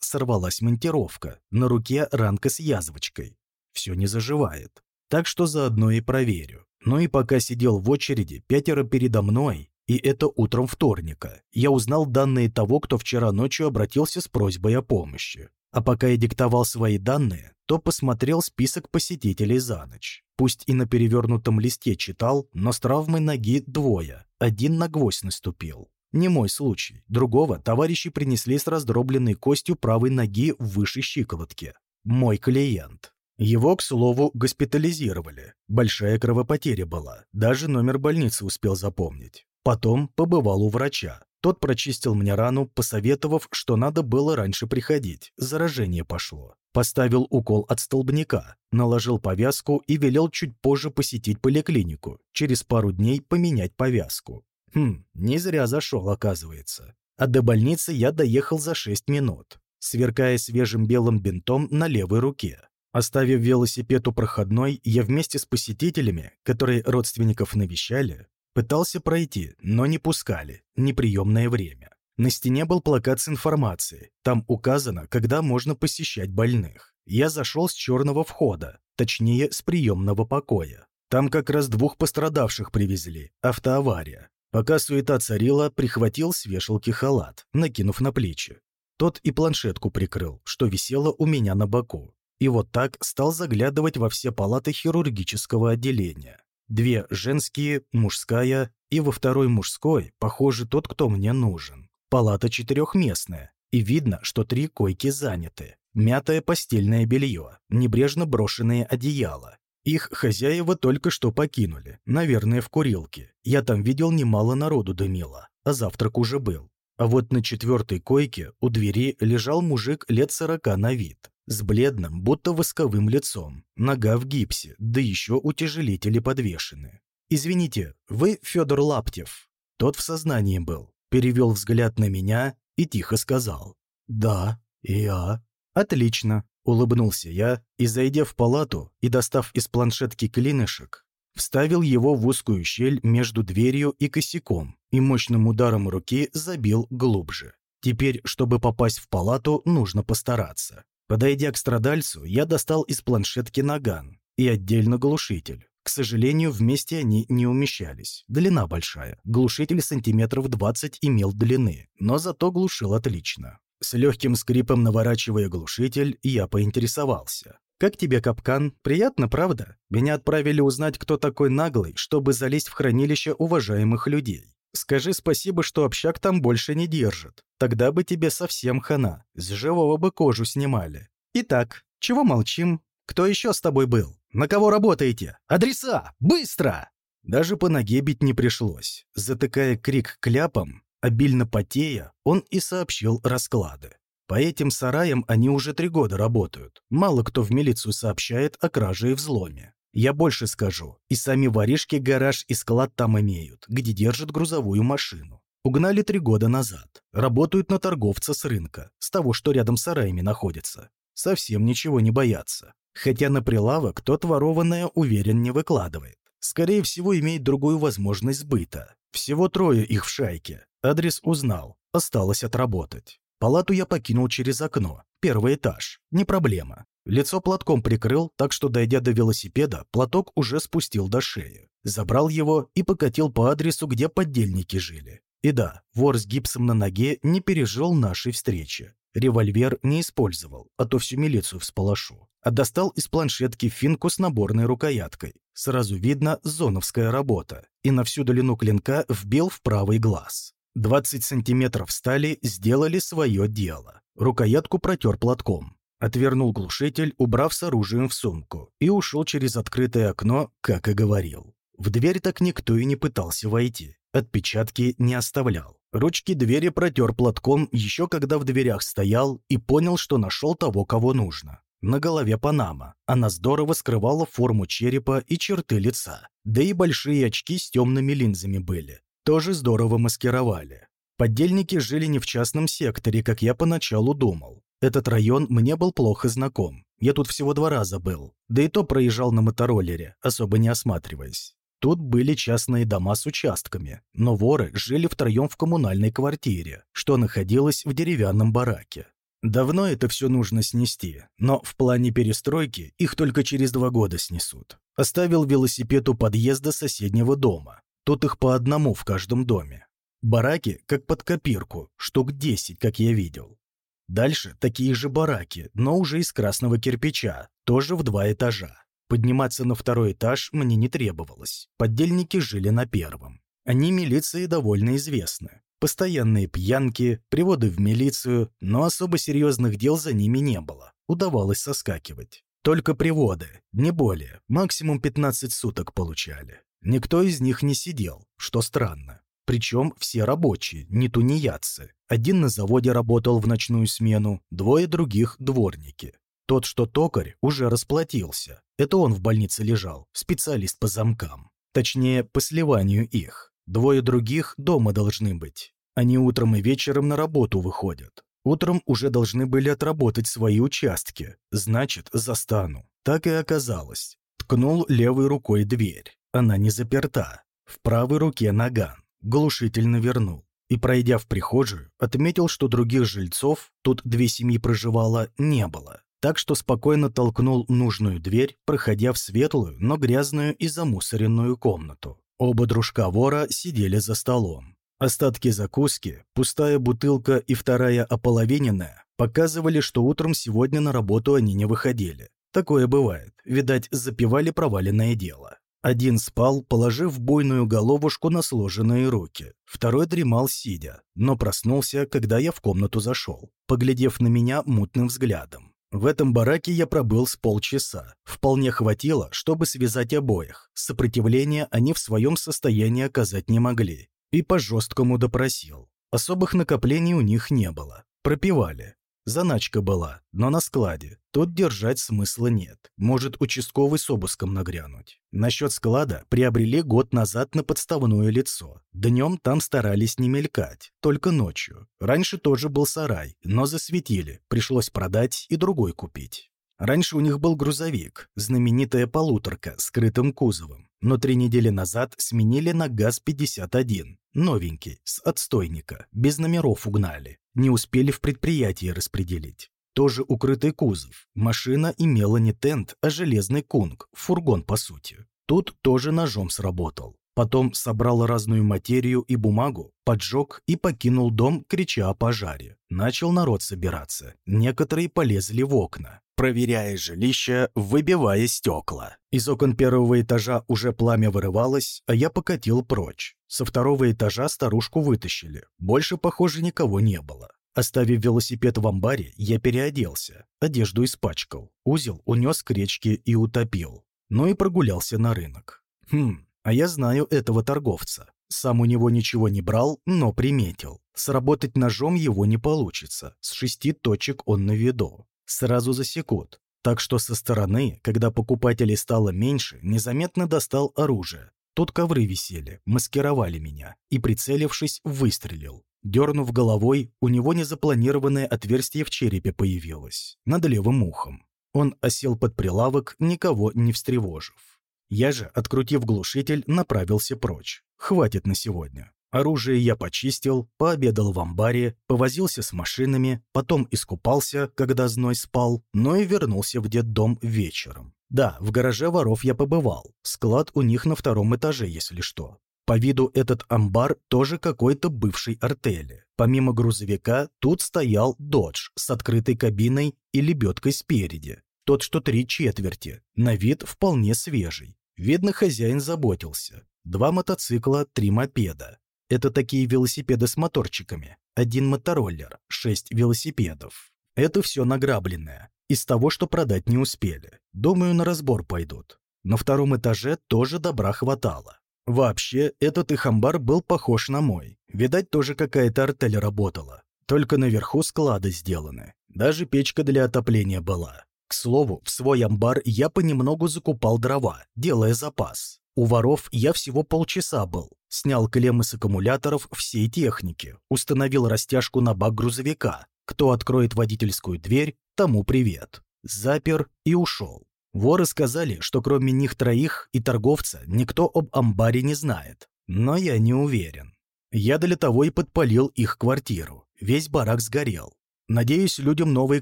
сорвалась монтировка. На руке ранка с язвочкой все не заживает. Так что заодно и проверю. Ну и пока сидел в очереди, пятеро передо мной, и это утром вторника, я узнал данные того, кто вчера ночью обратился с просьбой о помощи. А пока я диктовал свои данные, то посмотрел список посетителей за ночь. Пусть и на перевернутом листе читал, но с травмой ноги двое. Один на гвоздь наступил. Не мой случай. Другого товарищи принесли с раздробленной костью правой ноги выше щиколотки. Мой клиент. Его, к слову, госпитализировали. Большая кровопотеря была. Даже номер больницы успел запомнить. Потом побывал у врача. Тот прочистил мне рану, посоветовав, что надо было раньше приходить. Заражение пошло. Поставил укол от столбняка, наложил повязку и велел чуть позже посетить поликлинику. Через пару дней поменять повязку. Хм, не зря зашел, оказывается. А до больницы я доехал за 6 минут, сверкая свежим белым бинтом на левой руке. Оставив велосипед у проходной, я вместе с посетителями, которые родственников навещали, пытался пройти, но не пускали, неприемное время. На стене был плакат с информацией, там указано, когда можно посещать больных. Я зашел с черного входа, точнее, с приемного покоя. Там как раз двух пострадавших привезли, автоавария. Пока суета царила, прихватил с вешалки халат, накинув на плечи. Тот и планшетку прикрыл, что висело у меня на боку. И вот так стал заглядывать во все палаты хирургического отделения. Две женские, мужская, и во второй мужской, похоже, тот, кто мне нужен. Палата четырехместная, и видно, что три койки заняты. Мятое постельное белье, небрежно брошенные одеяла. Их хозяева только что покинули, наверное, в курилке. Я там видел немало народу дымило, а завтрак уже был. А вот на четвертой койке у двери лежал мужик лет сорока на вид с бледным, будто восковым лицом, нога в гипсе, да еще утяжелители подвешены. «Извините, вы Федор Лаптев?» Тот в сознании был, перевел взгляд на меня и тихо сказал. «Да, я». «Отлично», — улыбнулся я и, зайдя в палату и достав из планшетки клинышек, вставил его в узкую щель между дверью и косяком и мощным ударом руки забил глубже. Теперь, чтобы попасть в палату, нужно постараться. Подойдя к страдальцу, я достал из планшетки наган и отдельно глушитель. К сожалению, вместе они не умещались. Длина большая. Глушитель сантиметров 20 имел длины, но зато глушил отлично. С легким скрипом наворачивая глушитель, я поинтересовался. «Как тебе, капкан? Приятно, правда? Меня отправили узнать, кто такой наглый, чтобы залезть в хранилище уважаемых людей. Скажи спасибо, что общак там больше не держит. Тогда бы тебе совсем хана. С живого бы кожу снимали. Итак, чего молчим? Кто еще с тобой был? На кого работаете? Адреса! Быстро!» Даже по ноге бить не пришлось. Затыкая крик кляпом, обильно потея, он и сообщил расклады. По этим сараям они уже три года работают. Мало кто в милицию сообщает о краже и взломе. Я больше скажу, и сами воришки гараж и склад там имеют, где держат грузовую машину. Угнали три года назад. Работают на торговца с рынка, с того, что рядом с сараями находится. Совсем ничего не боятся. Хотя на прилавок тот ворованное, уверен, не выкладывает. Скорее всего, имеет другую возможность сбыта. Всего трое их в шайке. Адрес узнал. Осталось отработать. Палату я покинул через окно. Первый этаж. Не проблема. Лицо платком прикрыл, так что, дойдя до велосипеда, платок уже спустил до шеи. Забрал его и покатил по адресу, где поддельники жили. И да, вор с гипсом на ноге не пережил нашей встречи. Револьвер не использовал, а то всю милицию всполошу. А достал из планшетки финку с наборной рукояткой. Сразу видно зоновская работа. И на всю длину клинка вбил в правый глаз. 20 сантиметров стали сделали свое дело. Рукоятку протер платком. Отвернул глушитель, убрав с оружием в сумку, и ушел через открытое окно, как и говорил. В дверь так никто и не пытался войти. Отпечатки не оставлял. Ручки двери протер платком еще когда в дверях стоял и понял, что нашел того, кого нужно. На голове панама. Она здорово скрывала форму черепа и черты лица. Да и большие очки с темными линзами были. Тоже здорово маскировали. Поддельники жили не в частном секторе, как я поначалу думал. Этот район мне был плохо знаком. Я тут всего два раза был. Да и то проезжал на мотороллере, особо не осматриваясь. Тут были частные дома с участками, но воры жили втроем в коммунальной квартире, что находилось в деревянном бараке. Давно это все нужно снести, но в плане перестройки их только через два года снесут. Оставил велосипед у подъезда соседнего дома. Тут их по одному в каждом доме. Бараки, как под копирку, штук 10, как я видел. Дальше такие же бараки, но уже из красного кирпича, тоже в два этажа. Подниматься на второй этаж мне не требовалось. Поддельники жили на первом. Они милиции довольно известны. Постоянные пьянки, приводы в милицию, но особо серьезных дел за ними не было. Удавалось соскакивать. Только приводы, не более, максимум 15 суток получали. Никто из них не сидел, что странно. Причем все рабочие, не тунеядцы. Один на заводе работал в ночную смену, двое других – дворники. Тот, что токарь, уже расплатился. Это он в больнице лежал, специалист по замкам. Точнее, по сливанию их. Двое других дома должны быть. Они утром и вечером на работу выходят. Утром уже должны были отработать свои участки. Значит, застану. Так и оказалось. Ткнул левой рукой дверь. Она не заперта. В правой руке наган. Глушительно вернул. И, пройдя в прихожую, отметил, что других жильцов, тут две семьи проживало, не было так что спокойно толкнул нужную дверь, проходя в светлую, но грязную и замусоренную комнату. Оба дружка вора сидели за столом. Остатки закуски, пустая бутылка и вторая ополовиненная показывали, что утром сегодня на работу они не выходили. Такое бывает. Видать, запивали проваленное дело. Один спал, положив буйную головушку на сложенные руки. Второй дремал сидя, но проснулся, когда я в комнату зашел, поглядев на меня мутным взглядом. В этом бараке я пробыл с полчаса. Вполне хватило, чтобы связать обоих. Сопротивления они в своем состоянии оказать не могли. И по-жесткому допросил. Особых накоплений у них не было. Пропивали. Заначка была, но на складе. Тут держать смысла нет. Может участковый с обыском нагрянуть. Насчет склада приобрели год назад на подставное лицо. Днем там старались не мелькать, только ночью. Раньше тоже был сарай, но засветили, пришлось продать и другой купить. Раньше у них был грузовик, знаменитая полуторка с скрытым кузовом, но три недели назад сменили на ГАЗ-51, новенький, с отстойника, без номеров угнали, не успели в предприятии распределить. Тоже укрытый кузов, машина имела не тент, а железный кунг, фургон по сути. Тут тоже ножом сработал. Потом собрал разную материю и бумагу, поджег и покинул дом, крича о пожаре. Начал народ собираться. Некоторые полезли в окна, проверяя жилище, выбивая стекла. Из окон первого этажа уже пламя вырывалось, а я покатил прочь. Со второго этажа старушку вытащили. Больше, похоже, никого не было. Оставив велосипед в амбаре, я переоделся. Одежду испачкал. Узел унес к речке и утопил. Ну и прогулялся на рынок. Хм, а я знаю этого торговца. Сам у него ничего не брал, но приметил. Сработать ножом его не получится, с шести точек он на виду. Сразу засекут. Так что со стороны, когда покупателей стало меньше, незаметно достал оружие. Тут ковры висели, маскировали меня, и, прицелившись, выстрелил. Дернув головой, у него незапланированное отверстие в черепе появилось, над левым ухом. Он осел под прилавок, никого не встревожив. Я же, открутив глушитель, направился прочь. Хватит на сегодня. Оружие я почистил, пообедал в амбаре, повозился с машинами, потом искупался, когда зной спал, но и вернулся в детдом вечером. Да, в гараже воров я побывал. Склад у них на втором этаже, если что. По виду этот амбар тоже какой-то бывший артели. Помимо грузовика, тут стоял додж с открытой кабиной и лебедкой спереди. Тот, что три четверти, на вид вполне свежий. Видно, хозяин заботился. Два мотоцикла, три мопеда. Это такие велосипеды с моторчиками. Один мотороллер, шесть велосипедов. Это все награбленное. Из того, что продать не успели. Думаю, на разбор пойдут. На втором этаже тоже добра хватало. Вообще, этот их амбар был похож на мой. Видать, тоже какая-то артель работала. Только наверху склады сделаны. Даже печка для отопления была. К слову, в свой амбар я понемногу закупал дрова, делая запас. У воров я всего полчаса был. Снял клеммы с аккумуляторов всей техники, установил растяжку на бак грузовика. Кто откроет водительскую дверь, тому привет. Запер и ушел. Воры сказали, что кроме них троих и торговца никто об амбаре не знает. Но я не уверен. Я для того и подпалил их квартиру. Весь барак сгорел. Надеюсь, людям новые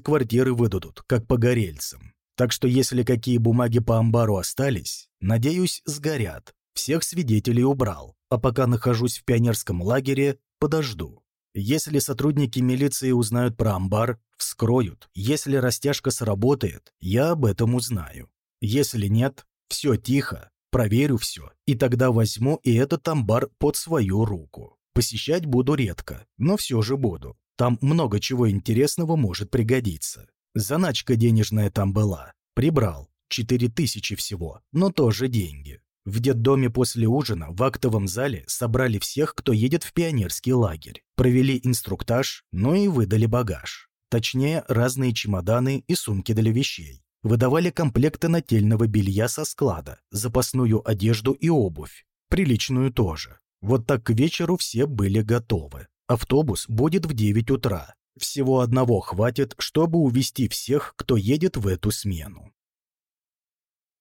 квартиры выдадут, как погорельцам. Так что если какие бумаги по амбару остались, надеюсь, сгорят. Всех свидетелей убрал, а пока нахожусь в пионерском лагере, подожду. Если сотрудники милиции узнают про амбар, вскроют. Если растяжка сработает, я об этом узнаю. Если нет, все тихо, проверю все, и тогда возьму и этот амбар под свою руку. Посещать буду редко, но все же буду. Там много чего интересного может пригодиться. Заначка денежная там была. Прибрал. Четыре тысячи всего, но тоже деньги. В детдоме после ужина в актовом зале собрали всех, кто едет в пионерский лагерь. Провели инструктаж, ну и выдали багаж. Точнее, разные чемоданы и сумки для вещей. Выдавали комплекты нательного белья со склада, запасную одежду и обувь. Приличную тоже. Вот так к вечеру все были готовы. Автобус будет в 9 утра. Всего одного хватит, чтобы увезти всех, кто едет в эту смену.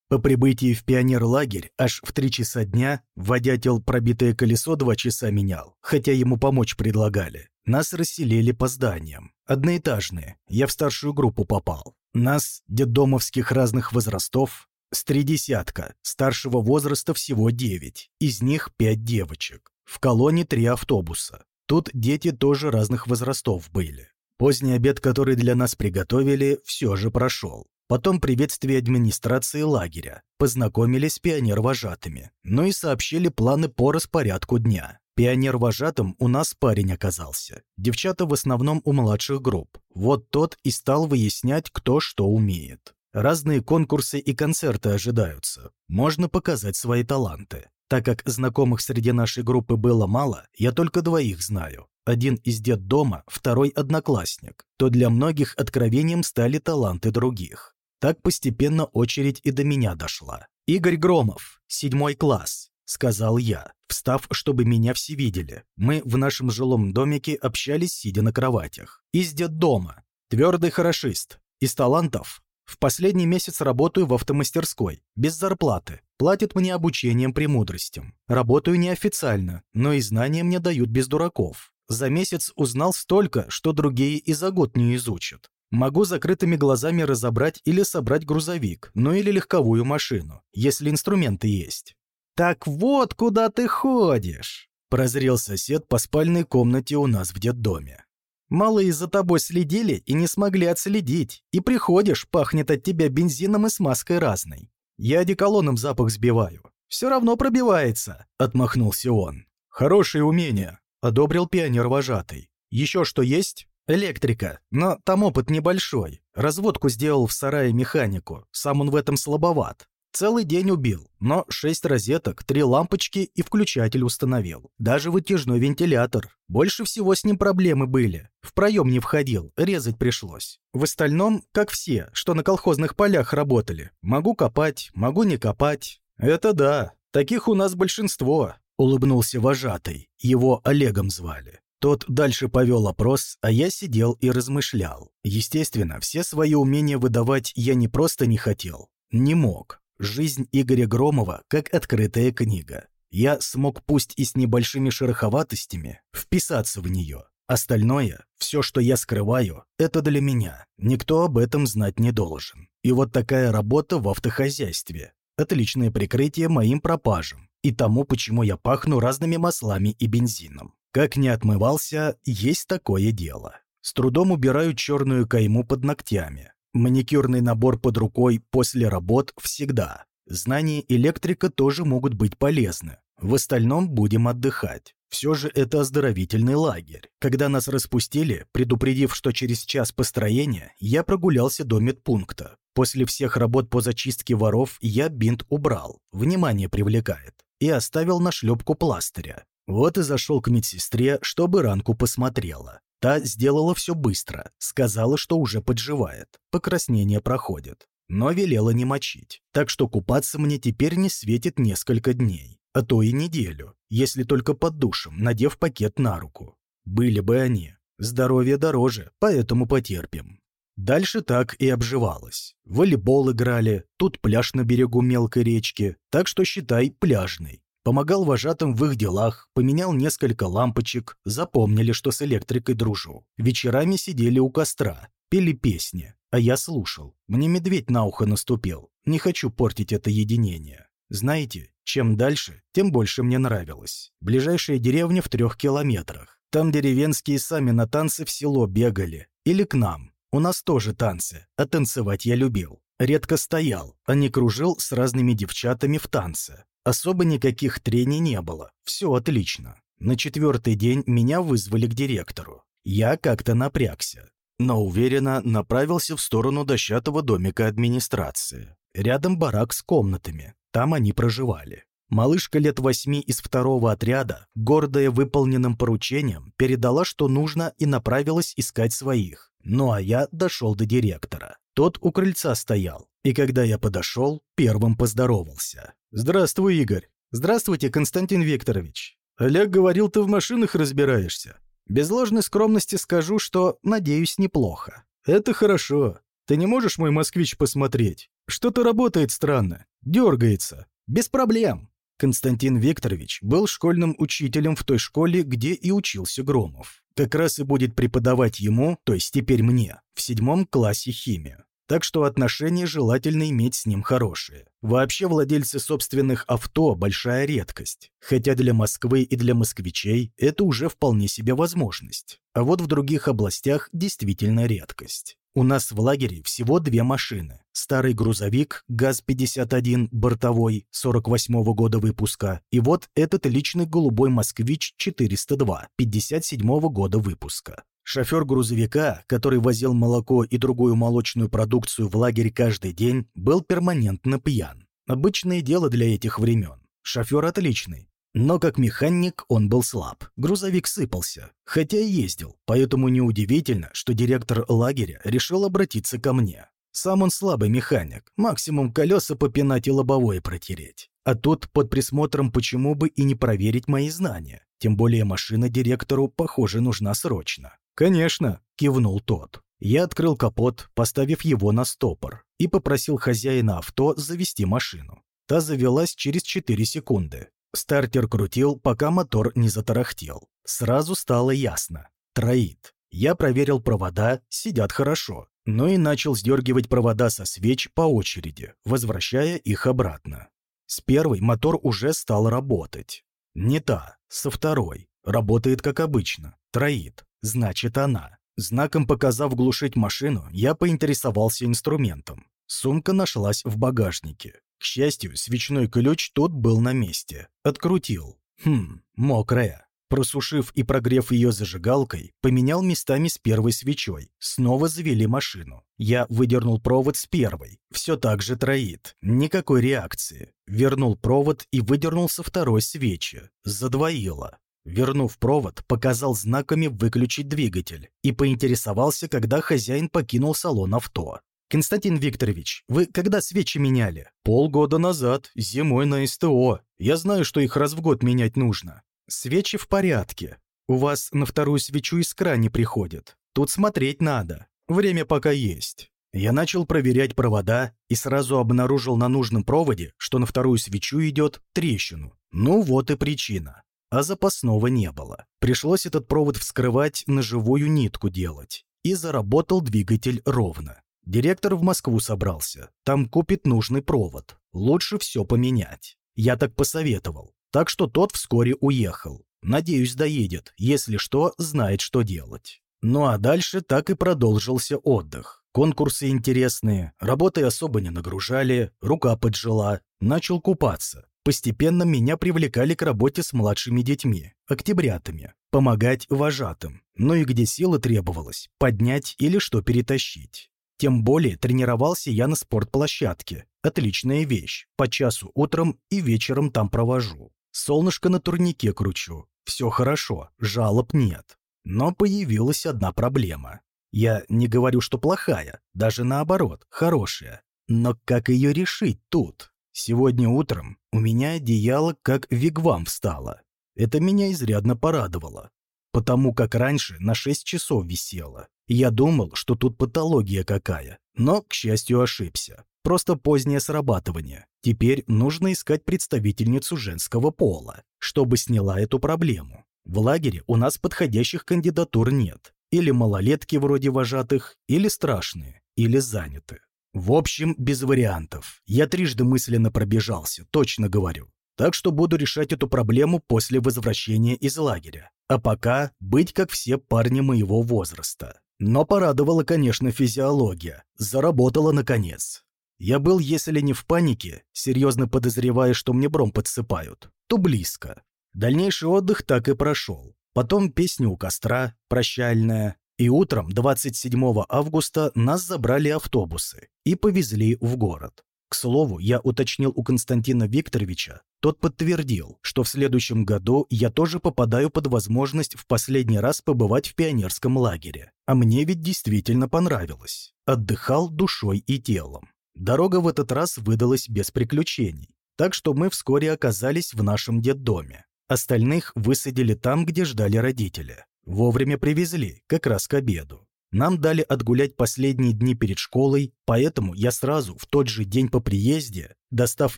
По прибытии в пионерлагерь аж в три часа дня водятел пробитое колесо два часа менял, хотя ему помочь предлагали. Нас расселили по зданиям. Одноэтажные. Я в старшую группу попал. Нас, детдомовских разных возрастов, с три десятка, старшего возраста всего девять, из них пять девочек. В колонне три автобуса. Тут дети тоже разных возрастов были. Поздний обед, который для нас приготовили, все же прошел. Потом приветствие администрации лагеря. Познакомились с пионер-вожатыми. Ну и сообщили планы по распорядку дня. Пионер-вожатым у нас парень оказался. Девчата в основном у младших групп. Вот тот и стал выяснять, кто что умеет. Разные конкурсы и концерты ожидаются. Можно показать свои таланты. Так как знакомых среди нашей группы было мало, я только двоих знаю. Один из детдома, второй одноклассник. То для многих откровением стали таланты других. Так постепенно очередь и до меня дошла. «Игорь Громов, седьмой класс», — сказал я, встав, чтобы меня все видели. Мы в нашем жилом домике общались, сидя на кроватях. «Из детдома. Твердый хорошист. Из талантов в последний месяц работаю в автомастерской, без зарплаты. Платят мне обучением премудростям. Работаю неофициально, но и знания мне дают без дураков. За месяц узнал столько, что другие и за год не изучат. Могу закрытыми глазами разобрать или собрать грузовик, ну или легковую машину, если инструменты есть. «Так вот, куда ты ходишь!» – прозрел сосед по спальной комнате у нас в детдоме. Малые за тобой следили и не смогли отследить. И приходишь, пахнет от тебя бензином и смазкой разной. Я одеколоном запах сбиваю. Все равно пробивается», — отмахнулся он. «Хорошее умение», — одобрил пионер-вожатый. «Еще что есть?» «Электрика, но там опыт небольшой. Разводку сделал в сарае механику, сам он в этом слабоват. Целый день убил, но шесть розеток, три лампочки и включатель установил. Даже вытяжной вентилятор. Больше всего с ним проблемы были. В проем не входил, резать пришлось. В остальном, как все, что на колхозных полях работали. Могу копать, могу не копать. Это да, таких у нас большинство, улыбнулся вожатый. Его Олегом звали. Тот дальше повел опрос, а я сидел и размышлял. Естественно, все свои умения выдавать я не просто не хотел, не мог. Жизнь Игоря Громова как открытая книга. Я смог пусть и с небольшими шероховатостями вписаться в нее. Остальное, все, что я скрываю, это для меня. Никто об этом знать не должен. И вот такая работа в автохозяйстве. Отличное прикрытие моим пропажам и тому, почему я пахну разными маслами и бензином. Как не отмывался, есть такое дело. С трудом убираю черную кайму под ногтями. Маникюрный набор под рукой после работ всегда. Знания электрика тоже могут быть полезны. В остальном будем отдыхать. Все же это оздоровительный лагерь. Когда нас распустили, предупредив, что через час построения, я прогулялся до медпункта. После всех работ по зачистке воров я бинт убрал, внимание привлекает, и оставил на шлепку пластыря. Вот и зашел к медсестре, чтобы ранку посмотрела. Та сделала все быстро, сказала, что уже подживает, покраснение проходит, но велела не мочить, так что купаться мне теперь не светит несколько дней, а то и неделю, если только под душем, надев пакет на руку. Были бы они. Здоровье дороже, поэтому потерпим. Дальше так и обживалось. Волейбол играли, тут пляж на берегу мелкой речки, так что считай пляжный. Помогал вожатым в их делах, поменял несколько лампочек, запомнили, что с электрикой дружу. Вечерами сидели у костра, пели песни, а я слушал. Мне медведь на ухо наступил. Не хочу портить это единение. Знаете, чем дальше, тем больше мне нравилось. Ближайшая деревня в трех километрах. Там деревенские сами на танцы в село бегали. Или к нам. У нас тоже танцы, а танцевать я любил. Редко стоял, а не кружил с разными девчатами в танце. Особо никаких трений не было. Все отлично. На четвертый день меня вызвали к директору. Я как-то напрягся, но уверенно направился в сторону дощатого домика администрации. Рядом барак с комнатами. Там они проживали. Малышка лет восьми из второго отряда, гордая выполненным поручением, передала, что нужно, и направилась искать своих. Ну а я дошел до директора. Тот у крыльца стоял, и когда я подошел, первым поздоровался. «Здравствуй, Игорь». «Здравствуйте, Константин Викторович». «Олег говорил, ты в машинах разбираешься». «Без ложной скромности скажу, что, надеюсь, неплохо». «Это хорошо. Ты не можешь мой москвич посмотреть? Что-то работает странно. Дергается. Без проблем». Константин Викторович был школьным учителем в той школе, где и учился Громов. Как раз и будет преподавать ему, то есть теперь мне, в седьмом классе химию так что отношения желательно иметь с ним хорошие. Вообще владельцы собственных авто – большая редкость, хотя для Москвы и для москвичей это уже вполне себе возможность. А вот в других областях действительно редкость. У нас в лагере всего две машины. Старый грузовик ГАЗ-51 бортовой 48 -го года выпуска и вот этот личный голубой «Москвич-402» 57 -го года выпуска. Шофер грузовика, который возил молоко и другую молочную продукцию в лагерь каждый день, был перманентно пьян. Обычное дело для этих времен. Шофер отличный. Но как механик он был слаб. Грузовик сыпался, хотя и ездил. Поэтому неудивительно, что директор лагеря решил обратиться ко мне. Сам он слабый механик, максимум колеса попинать и лобовое протереть. А тут под присмотром почему бы и не проверить мои знания. Тем более машина директору, похоже, нужна срочно. «Конечно», — кивнул тот. Я открыл капот, поставив его на стопор, и попросил хозяина авто завести машину. Та завелась через 4 секунды. Стартер крутил, пока мотор не затарахтел. Сразу стало ясно. Троит. Я проверил провода, сидят хорошо. Но и начал сдергивать провода со свеч по очереди, возвращая их обратно. С первой мотор уже стал работать. Не та, со второй. Работает как обычно. Троит. Значит, она. Знаком показав глушить машину, я поинтересовался инструментом. Сумка нашлась в багажнике. К счастью, свечной ключ тот был на месте. Открутил. Хм, мокрая. Просушив и прогрев ее зажигалкой, поменял местами с первой свечой. Снова завели машину. Я выдернул провод с первой. Все так же троит. Никакой реакции. Вернул провод и выдернул со второй свечи. Задвоило. Вернув провод, показал знаками выключить двигатель и поинтересовался, когда хозяин покинул салон авто. «Константин Викторович, вы когда свечи меняли?» «Полгода назад, зимой на СТО. Я знаю, что их раз в год менять нужно». «Свечи в порядке. У вас на вторую свечу искра не приходит. Тут смотреть надо. Время пока есть». Я начал проверять провода и сразу обнаружил на нужном проводе, что на вторую свечу идет трещину. Ну вот и причина. А запасного не было. Пришлось этот провод вскрывать на живую нитку делать. И заработал двигатель ровно. Директор в Москву собрался. Там купит нужный провод. Лучше все поменять. Я так посоветовал. Так что тот вскоре уехал. Надеюсь, доедет. Если что, знает, что делать. Ну а дальше так и продолжился отдых. Конкурсы интересные, работой особо не нагружали, рука поджила, начал купаться. Постепенно меня привлекали к работе с младшими детьми, октябрятами, помогать вожатым. Ну и где силы требовалось, поднять или что перетащить. Тем более тренировался я на спортплощадке. Отличная вещь. По часу утром и вечером там провожу. Солнышко на турнике кручу. Все хорошо, жалоб нет. Но появилась одна проблема. Я не говорю, что плохая, даже наоборот, хорошая. Но как ее решить тут? Сегодня утром у меня одеяло как вигвам встало. Это меня изрядно порадовало. Потому как раньше на 6 часов висело. Я думал, что тут патология какая, но, к счастью, ошибся. Просто позднее срабатывание. Теперь нужно искать представительницу женского пола, чтобы сняла эту проблему. В лагере у нас подходящих кандидатур нет. Или малолетки вроде вожатых, или страшные, или заняты. В общем, без вариантов. Я трижды мысленно пробежался, точно говорю. Так что буду решать эту проблему после возвращения из лагеря. А пока быть как все парни моего возраста. Но порадовала, конечно, физиология. Заработала наконец. Я был, если не в панике, серьезно подозревая, что мне бром подсыпают, то близко. Дальнейший отдых так и прошел. Потом песня у костра, прощальная. И утром 27 августа нас забрали автобусы и повезли в город. К слову, я уточнил у Константина Викторовича, тот подтвердил, что в следующем году я тоже попадаю под возможность в последний раз побывать в пионерском лагере. А мне ведь действительно понравилось. Отдыхал душой и телом. Дорога в этот раз выдалась без приключений, так что мы вскоре оказались в нашем детдоме. Остальных высадили там, где ждали родители. Вовремя привезли, как раз к обеду. Нам дали отгулять последние дни перед школой, поэтому я сразу, в тот же день по приезде, достав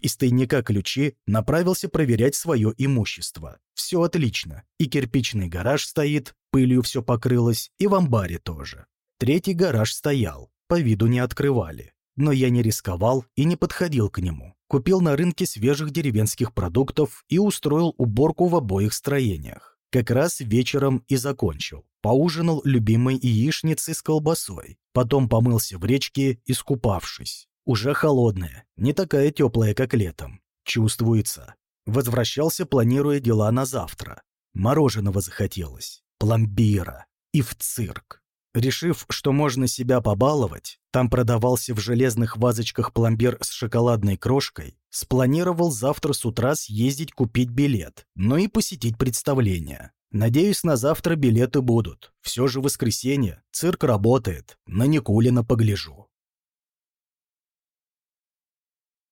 из тайника ключи, направился проверять свое имущество. Все отлично. И кирпичный гараж стоит, пылью все покрылось, и в амбаре тоже. Третий гараж стоял, по виду не открывали но я не рисковал и не подходил к нему. Купил на рынке свежих деревенских продуктов и устроил уборку в обоих строениях. Как раз вечером и закончил. Поужинал любимой яичницей с колбасой. Потом помылся в речке, искупавшись. Уже холодная, не такая теплая, как летом. Чувствуется. Возвращался, планируя дела на завтра. Мороженого захотелось. Пломбира. И в цирк. Решив, что можно себя побаловать, там продавался в железных вазочках пломбир с шоколадной крошкой, спланировал завтра с утра съездить купить билет, но и посетить представление. Надеюсь, на завтра билеты будут. Все же воскресенье, цирк работает, на Никулина погляжу.